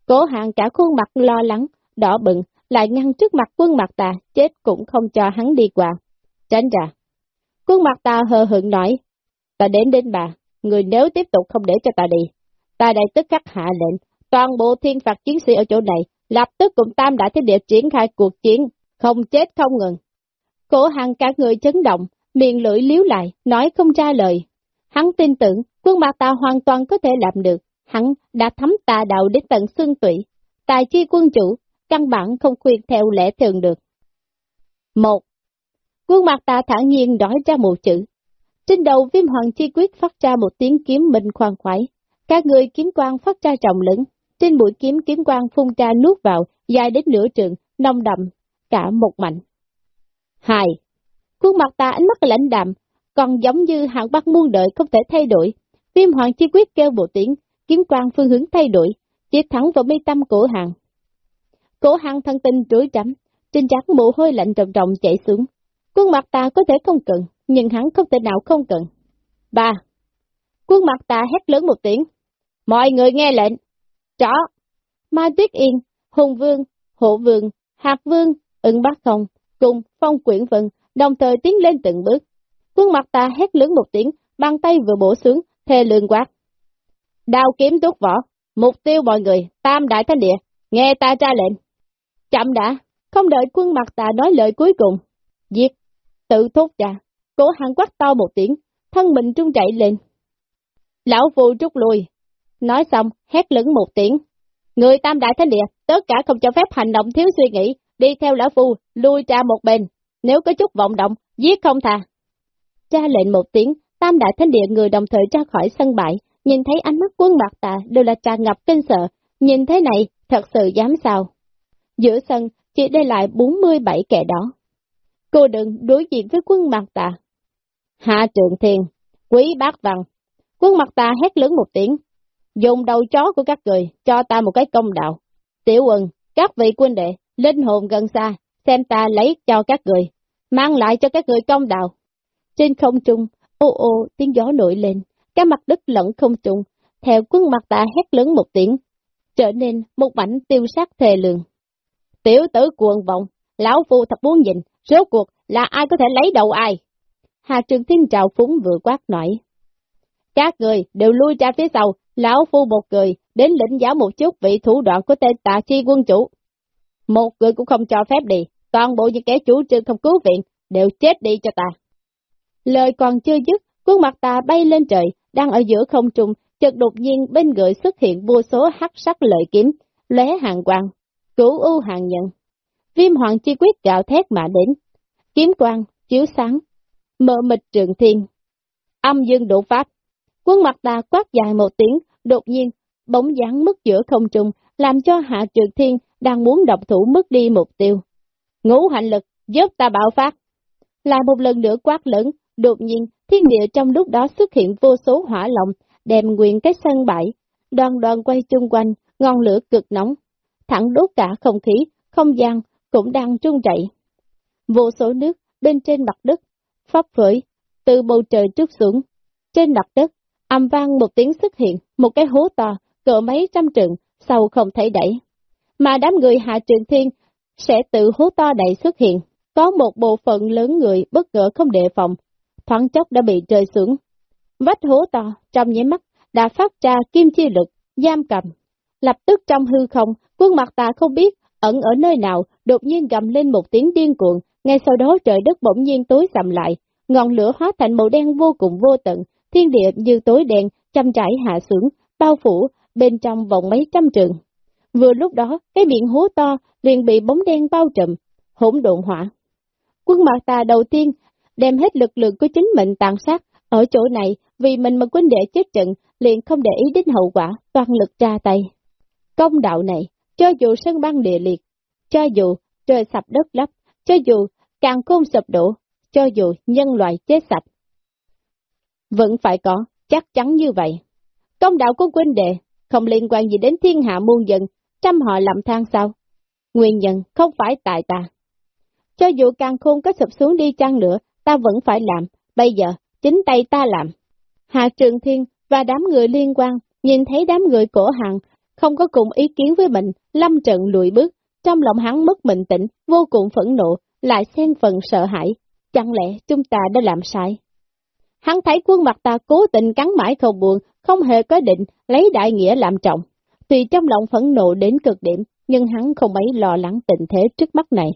Cố hàng cả khuôn mặt lo lắng, đỏ bừng, lại ngăn trước mặt quân mặt ta, chết cũng không cho hắn đi qua. Tránh ra. Quân mặt ta hờ hững nói, ta đến đến bà, người nếu tiếp tục không để cho ta đi, ta đây tức khắc hạ lệnh, toàn bộ thiên phạt chiến sĩ ở chỗ này, lập tức cùng tam đã thế địa triển khai cuộc chiến, không chết không ngừng. Cổ hàng cả người chấn động, miệng lưỡi liếu lại, nói không ra lời. Hắn tin tưởng, quân mặt ta hoàn toàn có thể làm được, hắn đã thấm tà đạo đến tận xương tủy. Tài chi quân chủ, căn bản không khuyên theo lẽ thường được. Một, Quân mặt ta thản nhiên nói ra một chữ. Trên đầu viêm hoàng chi quyết phát ra một tiếng kiếm minh khoan khoái. Các người kiếm quang phát ra trọng lớn, Trên mũi kiếm kiếm quang phun ra nuốt vào, dài đến nửa trường, nông đậm, cả một mảnh. Hai. Khuôn mặt ta ánh mắt lãnh đạm, còn giống như hạng bắc muôn đợi không thể thay đổi. Viêm hoàng chi quyết kêu bộ tiếng, kiếm quang phương hướng thay đổi, chỉ thẳng vào mi tâm cổ hàng. Cổ hàng thân tinh rối trắm, trên trán mồ hôi lạnh trầm trọng chảy xuống. Quân mặt ta có thể không cần, nhưng hắn không thể nào không cần. Ba. Quân mặt ta hét lớn một tiếng. Mọi người nghe lệnh. Rõ. Mai Tuyết Yên, Hùng Vương, Hộ Vương, Hạc Vương, ưng bác không, cùng phong quyển Vân đồng thời tiến lên từng bước. Quân mặt ta hét lớn một tiếng, bàn tay vừa bổ xuống, thê lương quát. Đao kiếm tuốt vỏ, mục tiêu mọi người, tam đại thanh địa, nghe ta ra lệnh. Chậm đã, không đợi quân mặt ta nói lời cuối cùng. Giết, tự thốt ra, cổ hàng quát to một tiếng, thân mình trung chạy lên. Lão phù rút lui, nói xong, hét lớn một tiếng. Người tam đại thánh địa, tất cả không cho phép hành động thiếu suy nghĩ, đi theo lão phu, lui ra một bên, nếu có chút vọng động, giết không thà. Cha lệnh một tiếng, tam đại thánh địa người đồng thời ra khỏi sân bãi, nhìn thấy ánh mắt quân mặt tà đều là tràn ngập kinh sợ, nhìn thế này, thật sự dám sao. Giữa sân, chỉ để lại 47 kẻ đó. Cô đừng đối diện với quân mặt tà. Hạ trường thiên, quý bác văn. Quân mặt tà hét lớn một tiếng, dùng đầu chó của các người cho ta một cái công đạo. Tiểu quần, các vị quân đệ, linh hồn gần xa, xem ta lấy cho các người, mang lại cho các người công đạo. Trên không trung, ô ô tiếng gió nổi lên, cái mặt đất lẫn không trung, theo quân mặt ta hét lớn một tiếng, trở nên một mảnh tiêu sát thề lường. Tiểu tử cuồng vọng, lão phu thật muốn nhìn, rốt cuộc là ai có thể lấy đầu ai? Hà Trường Thiên trào phúng vừa quát nổi. Các người đều lui ra phía sau, lão phu một người, đến lĩnh giáo một chút vị thủ đoạn của tên tà chi quân chủ. Một người cũng không cho phép đi, toàn bộ những kẻ chủ trương không cứu viện, đều chết đi cho ta. Lời còn chưa dứt, khuôn mặt ta bay lên trời, đang ở giữa không trung, chợt đột nhiên bên người xuất hiện vô số hắc sắc lợi kiếm, lóe hàng quang, cửu u hàng nhận. Viêm hoàng chi quyết gạo thét mà đến, kiếm quang, chiếu sáng, mờ mịt trường thiên, âm dương độ pháp. Quân mặt ta quát dài một tiếng, đột nhiên, bóng dáng mất giữa không trung, làm cho hạ trường thiên đang muốn độc thủ mất đi mục tiêu. Ngũ hành lực, giúp ta bạo phát. Lại một lần nữa quát lớn, đột nhiên, thiên địa trong lúc đó xuất hiện vô số hỏa lộng, đem nguyện cái sân bãi, đoàn đoàn quay chung quanh, ngọn lửa cực nóng, thẳng đốt cả không khí, không gian cũng đang trung chạy. Vô số nước bên trên mặt đất, pháp phởi, từ bầu trời trút xuống. Trên mặt đất, âm vang một tiếng xuất hiện, một cái hố to, cỡ mấy trăm trượng, sâu không thể đẩy. Mà đám người hạ trường thiên sẽ tự hố to đẩy xuất hiện. Có một bộ phận lớn người bất ngờ không đề phòng, thoáng chốc đã bị rơi xuống. Vách hố to, trong nháy mắt, đã phát ra kim chi lực, giam cầm. Lập tức trong hư không, quân mặt ta không biết ẩn ở nơi nào, đột nhiên gầm lên một tiếng điên cuồng, ngay sau đó trời đất bỗng nhiên tối sầm lại, ngọn lửa hóa thành màu đen vô cùng vô tận, thiên địa như tối đen, chăm trải hạ xuống, bao phủ, bên trong vòng mấy trăm trường. Vừa lúc đó, cái miệng hố to liền bị bóng đen bao trùm, hỗn độn hỏa. Quân mặt ta đầu tiên đem hết lực lượng của chính mình tàn sát, ở chỗ này vì mình mà quân đệ chết trận liền không để ý đến hậu quả, toàn lực ra tay. Công đạo này, cho dù sân băng địa liệt, cho dù trời sập đất lấp, cho dù càng khôn sụp đổ, cho dù nhân loại chết sạch. Vẫn phải có, chắc chắn như vậy. Công đạo của quân đệ không liên quan gì đến thiên hạ muôn dân, trăm họ làm than sao? Nguyên nhân không phải tại ta. Cho dù càng khôn có sụp xuống đi chăng nữa, ta vẫn phải làm, bây giờ, chính tay ta làm. Hạ Trường Thiên và đám người liên quan, nhìn thấy đám người cổ hàng, không có cùng ý kiến với mình, lâm trận lùi bước, trong lòng hắn mất bình tĩnh, vô cùng phẫn nộ, lại xen phần sợ hãi, chẳng lẽ chúng ta đã làm sai? Hắn thấy quân mặt ta cố tình cắn mãi không buồn, không hề có định lấy đại nghĩa làm trọng. Tuy trong lòng phẫn nộ đến cực điểm, nhưng hắn không mấy lo lắng tình thế trước mắt này.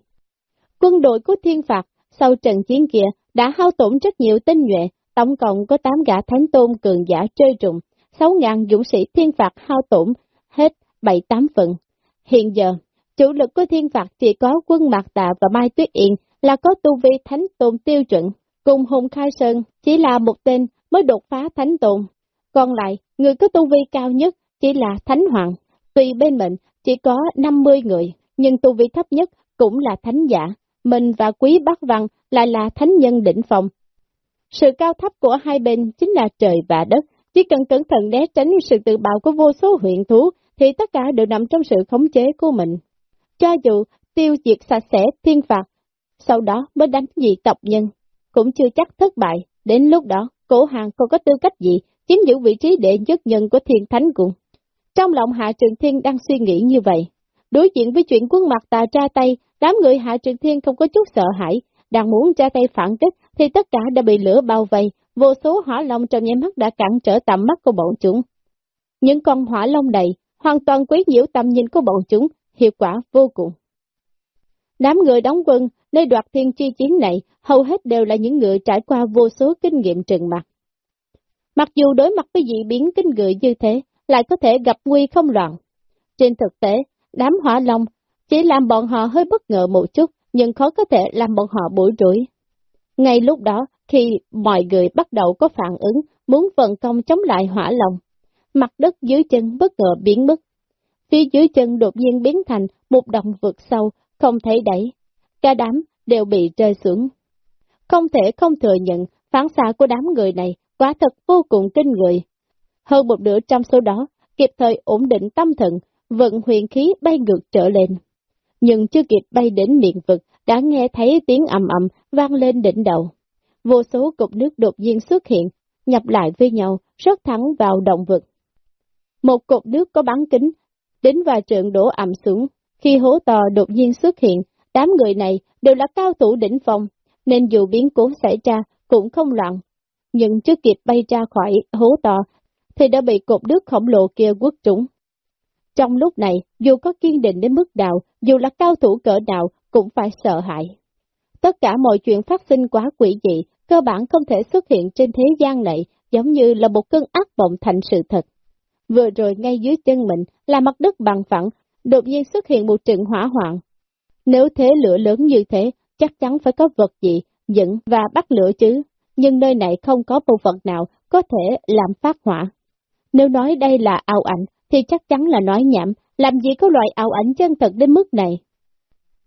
Quân đội của thiên phạt, sau trận chiến kia, đã hao tổn rất nhiều tinh nhuệ, tổng cộng có 8 gã thánh tôn cường giả chơi trùng, 6.000 dũng sĩ thiên phạt hao tổn hết 7-8 phần. Hiện giờ, chủ lực của thiên phạt chỉ có quân Mạc Tạ và Mai Tuyết Yên là có tu vi thánh tôn tiêu chuẩn, cùng Hùng Khai Sơn chỉ là một tên mới đột phá thánh tồn. Còn lại, người có tu vi cao nhất chỉ là thánh hoàng, tuy bên mình chỉ có 50 người, nhưng tu vi thấp nhất cũng là thánh giả, mình và quý Bắc Văn lại là thánh nhân đỉnh phòng. Sự cao thấp của hai bên chính là trời và đất, chỉ cần cẩn thận né tránh sự tự bạo của vô số huyện thú, thì tất cả đều nằm trong sự khống chế của mình. Cho dù tiêu diệt sạch sẽ thiên phạt, sau đó mới đánh dị tộc nhân, cũng chưa chắc thất bại, đến lúc đó, cổ hàng còn có tư cách gì chiếm giữ vị trí đệ nhất nhân của thiên thánh cùng. Trong lòng Hạ Trường Thiên đang suy nghĩ như vậy. Đối diện với chuyện quân mặt tà tra tay, đám người Hạ Trường Thiên không có chút sợ hãi, đang muốn tra tay phản kích thì tất cả đã bị lửa bao vây, vô số hỏa long trong nháy mắt đã cản trở tầm mắt của bọn chúng. Những con hỏa long đầy hoàn toàn quấy nhiễu tầm nhìn của bọn chúng, hiệu quả vô cùng. Đám người đóng quân nơi đoạt thiên chi chiến này hầu hết đều là những người trải qua vô số kinh nghiệm trừng mặt. Mặc dù đối mặt với dị biến kinh người như thế, lại có thể gặp nguy không loạn. Trên thực tế, đám hỏa long chỉ làm bọn họ hơi bất ngờ một chút, nhưng khó có thể làm bọn họ bối rối. Ngay lúc đó, khi mọi người bắt đầu có phản ứng, muốn vận công chống lại hỏa lòng, mặt đất dưới chân bất ngờ biến mất. Phía dưới chân đột nhiên biến thành một động vực sâu, không thể đẩy. Cả đám đều bị rơi xuống. Không thể không thừa nhận, phản xạ của đám người này quả thật vô cùng kinh người. Hơn một nửa trong số đó, kịp thời ổn định tâm thần, vận huyền khí bay ngược trở lên. Nhưng chưa kịp bay đến miệng vực, đã nghe thấy tiếng ầm ầm vang lên đỉnh đầu. Vô số cục nước đột nhiên xuất hiện, nhập lại với nhau, rớt thẳng vào động vực. Một cục nước có bán kính, đến và trượng đổ ẩm xuống. Khi hố to đột nhiên xuất hiện, đám người này đều là cao thủ đỉnh phong, nên dù biến cố xảy ra cũng không loạn. Nhưng chưa kịp bay ra khỏi hố to, thì đã bị cột nước khổng lồ kia quất trúng. Trong lúc này, dù có kiên định đến mức nào, dù là cao thủ cỡ nào, cũng phải sợ hãi. Tất cả mọi chuyện phát sinh quá quỷ dị, cơ bản không thể xuất hiện trên thế gian này, giống như là một cơn ác vọng thành sự thật. Vừa rồi ngay dưới chân mình là mặt đất bằng phẳng, đột nhiên xuất hiện một trận hỏa hoạn. Nếu thế lửa lớn như thế, chắc chắn phải có vật gì dựng và bắt lửa chứ, nhưng nơi này không có bộ phận nào có thể làm phát hỏa. Nếu nói đây là ảo ảnh, thì chắc chắn là nói nhảm, làm gì có loại ảo ảnh chân thật đến mức này.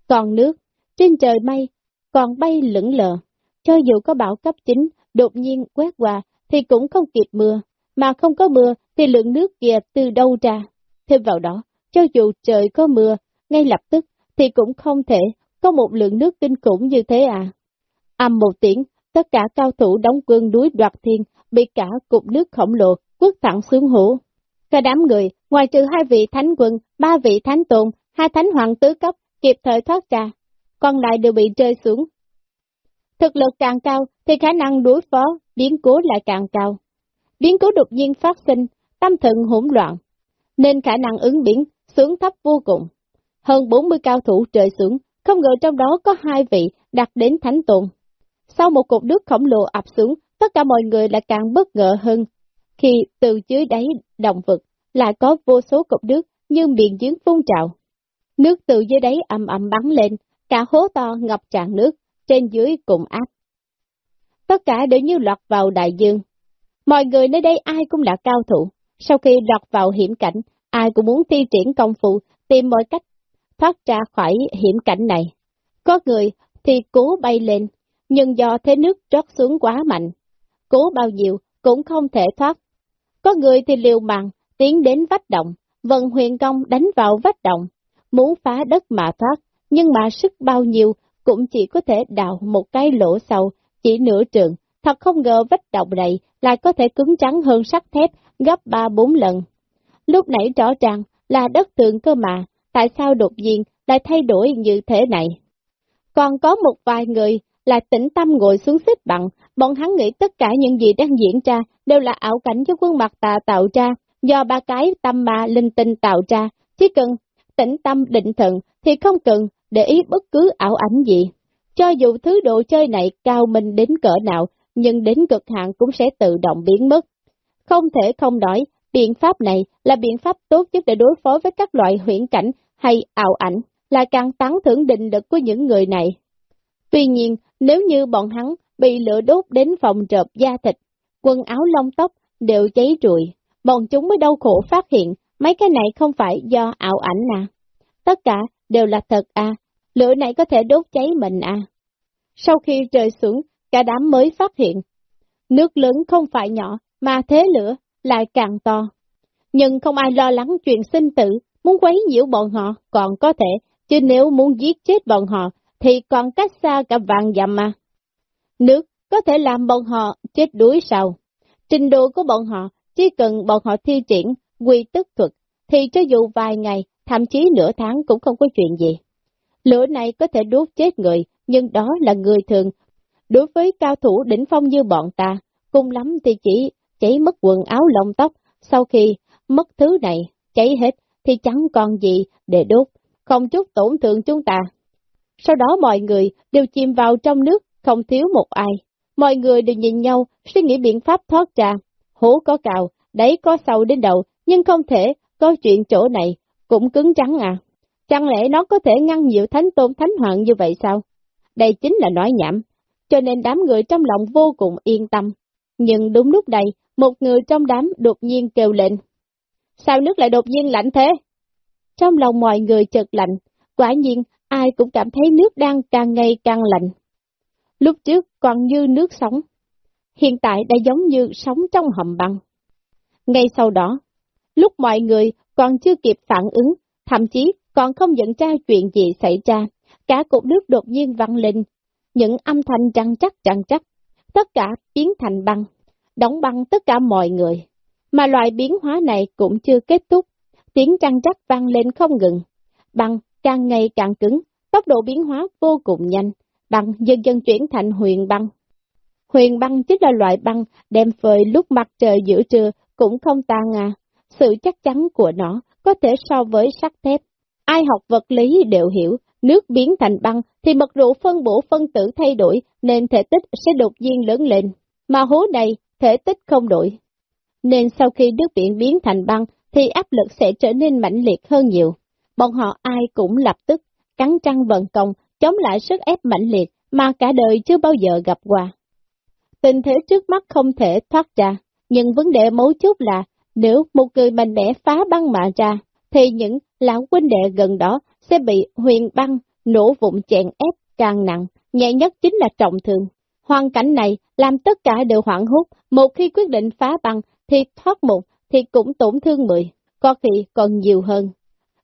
Còn nước, trên trời mây, còn bay lững lờ, cho dù có bão cấp 9, đột nhiên quét qua, thì cũng không kịp mưa, mà không có mưa thì lượng nước kia từ đâu ra. Thêm vào đó, cho dù trời có mưa, ngay lập tức, thì cũng không thể có một lượng nước kinh khủng như thế à. Âm một tiếng, tất cả cao thủ đóng quân núi đoạt thiên, bị cả cục nước khổng lồ, quất thẳng xuống hổ. Cả đám người, ngoài trừ hai vị thánh quân, ba vị thánh tôn, hai thánh hoàng tứ cấp, kịp thời thoát ra, còn lại đều bị rơi xuống. Thực lực càng cao, thì khả năng đối phó, biến cố lại càng cao. Biến cố đột nhiên phát sinh, tâm thần hỗn loạn, nên khả năng ứng biến xuống thấp vô cùng. Hơn 40 cao thủ rơi xuống, không ngờ trong đó có hai vị đạt đến thánh tồn. Sau một cục nước khổng lồ ập xuống, tất cả mọi người lại càng bất ngờ hơn, khi từ dưới đáy động vực lại có vô số cục nước như miệng giếng phun trào. Nước từ dưới đáy ầm ầm bắn lên, cả hố to ngập tràn nước, trên dưới cùng áp. Tất cả đều như lọt vào đại dương. Mọi người nơi đây ai cũng là cao thủ, sau khi lọt vào hiểm cảnh, ai cũng muốn thi triển công phu, tìm mọi cách thoát ra khỏi hiểm cảnh này. Có người thì cố bay lên, nhưng do thế nước trót xuống quá mạnh, cố bao nhiêu cũng không thể thoát. Có người thì liều mạng, tiến đến vách động, vận huyền công đánh vào vách động, muốn phá đất mà thoát, nhưng mà sức bao nhiêu cũng chỉ có thể đào một cái lỗ sâu, chỉ nửa trường, thật không ngờ vách động này lại có thể cứng trắng hơn sắt thép gấp ba bốn lần. Lúc nãy rõ ràng là đất tường cơ mà, tại sao đột nhiên lại thay đổi như thế này? Còn có một vài người là tĩnh tâm ngồi xuống xếp bằng, bọn hắn nghĩ tất cả những gì đang diễn ra đều là ảo cảnh do quân mặt tà tạo ra, do ba cái tâm ma linh tinh tạo ra, chỉ cần tĩnh tâm định thần thì không cần để ý bất cứ ảo ảnh gì. Cho dù thứ đồ chơi này cao minh đến cỡ nào, nhưng đến cực hạn cũng sẽ tự động biến mất. Không thể không nói, biện pháp này là biện pháp tốt nhất để đối phó với các loại huyễn cảnh hay ảo ảnh, là càng tán thưởng định lực của những người này. Tuy nhiên, nếu như bọn hắn bị lửa đốt đến phòng trợp da thịt, quần áo lông tóc đều cháy rụi, bọn chúng mới đau khổ phát hiện mấy cái này không phải do ảo ảnh à. Tất cả đều là thật à, lửa này có thể đốt cháy mình à. Sau khi trời xuống, cả đám mới phát hiện, nước lớn không phải nhỏ, mà thế lửa lại càng to. Nhưng không ai lo lắng chuyện sinh tử, muốn quấy nhiễu bọn họ còn có thể, chứ nếu muốn giết chết bọn họ thì còn cách xa cả vạn dặm mà. Nước có thể làm bọn họ chết đuối sao? Trình độ của bọn họ, chỉ cần bọn họ thi triển quy tức thuật, thì cho dù vài ngày, thậm chí nửa tháng cũng không có chuyện gì. Lửa này có thể đốt chết người, nhưng đó là người thường. Đối với cao thủ đỉnh phong như bọn ta, cùng lắm thì chỉ cháy mất quần áo lông tóc, sau khi mất thứ này, cháy hết, thì chẳng còn gì để đốt, không chút tổn thương chúng ta. Sau đó mọi người đều chìm vào trong nước, không thiếu một ai. Mọi người đều nhìn nhau, suy nghĩ biện pháp thoát ra. Hố có cào, đáy có sâu đến đầu, nhưng không thể có chuyện chỗ này, cũng cứng trắng à. Chẳng lẽ nó có thể ngăn nhiều thánh tôn thánh hoàng như vậy sao? Đây chính là nói nhảm, cho nên đám người trong lòng vô cùng yên tâm. Nhưng đúng lúc này, một người trong đám đột nhiên kêu lên. Sao nước lại đột nhiên lạnh thế? Trong lòng mọi người chợt lạnh, quả nhiên ai cũng cảm thấy nước đang càng ngày càng lạnh. Lúc trước còn như nước sống, hiện tại đã giống như sống trong hầm băng. Ngay sau đó, lúc mọi người còn chưa kịp phản ứng, thậm chí còn không nhận ra chuyện gì xảy ra, cả cục nước đột nhiên văng lên, những âm thanh trăng chắc trăng chắc, tất cả biến thành băng, đóng băng tất cả mọi người. Mà loại biến hóa này cũng chưa kết thúc, tiếng trăng chắc vang lên không ngừng, băng càng ngày càng cứng, tốc độ biến hóa vô cùng nhanh, băng dần dần chuyển thành huyền băng. Huyền băng chính là loại băng đem phơi lúc mặt trời giữa trưa cũng không tan à, sự chắc chắn của nó có thể so với sắt thép. Ai học vật lý đều hiểu, nước biến thành băng thì mật độ phân bổ phân tử thay đổi nên thể tích sẽ đột nhiên lớn lên, mà hố này thể tích không đổi. Nên sau khi nước biển biến thành băng thì áp lực sẽ trở nên mạnh liệt hơn nhiều. Bọn họ ai cũng lập tức cắn trăng vận công chống lại sức ép mạnh liệt mà cả đời chưa bao giờ gặp qua. Tình thế trước mắt không thể thoát ra, nhưng vấn đề mấu chốt là nếu một người mạnh mẽ phá băng mà ra, thì những lão huynh đệ gần đó sẽ bị huyền băng nổ vụn chèn ép càng nặng, nhẹ nhất chính là trọng thương. Hoàn cảnh này làm tất cả đều hoảng hốt, một khi quyết định phá băng thì thoát một thì cũng tổn thương mười, có khi còn nhiều hơn.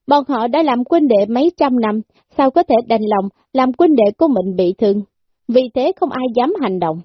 Bọn họ đã làm quân đệ mấy trăm năm, sao có thể đành lòng làm quân đệ của mình bị thương? Vì thế không ai dám hành động.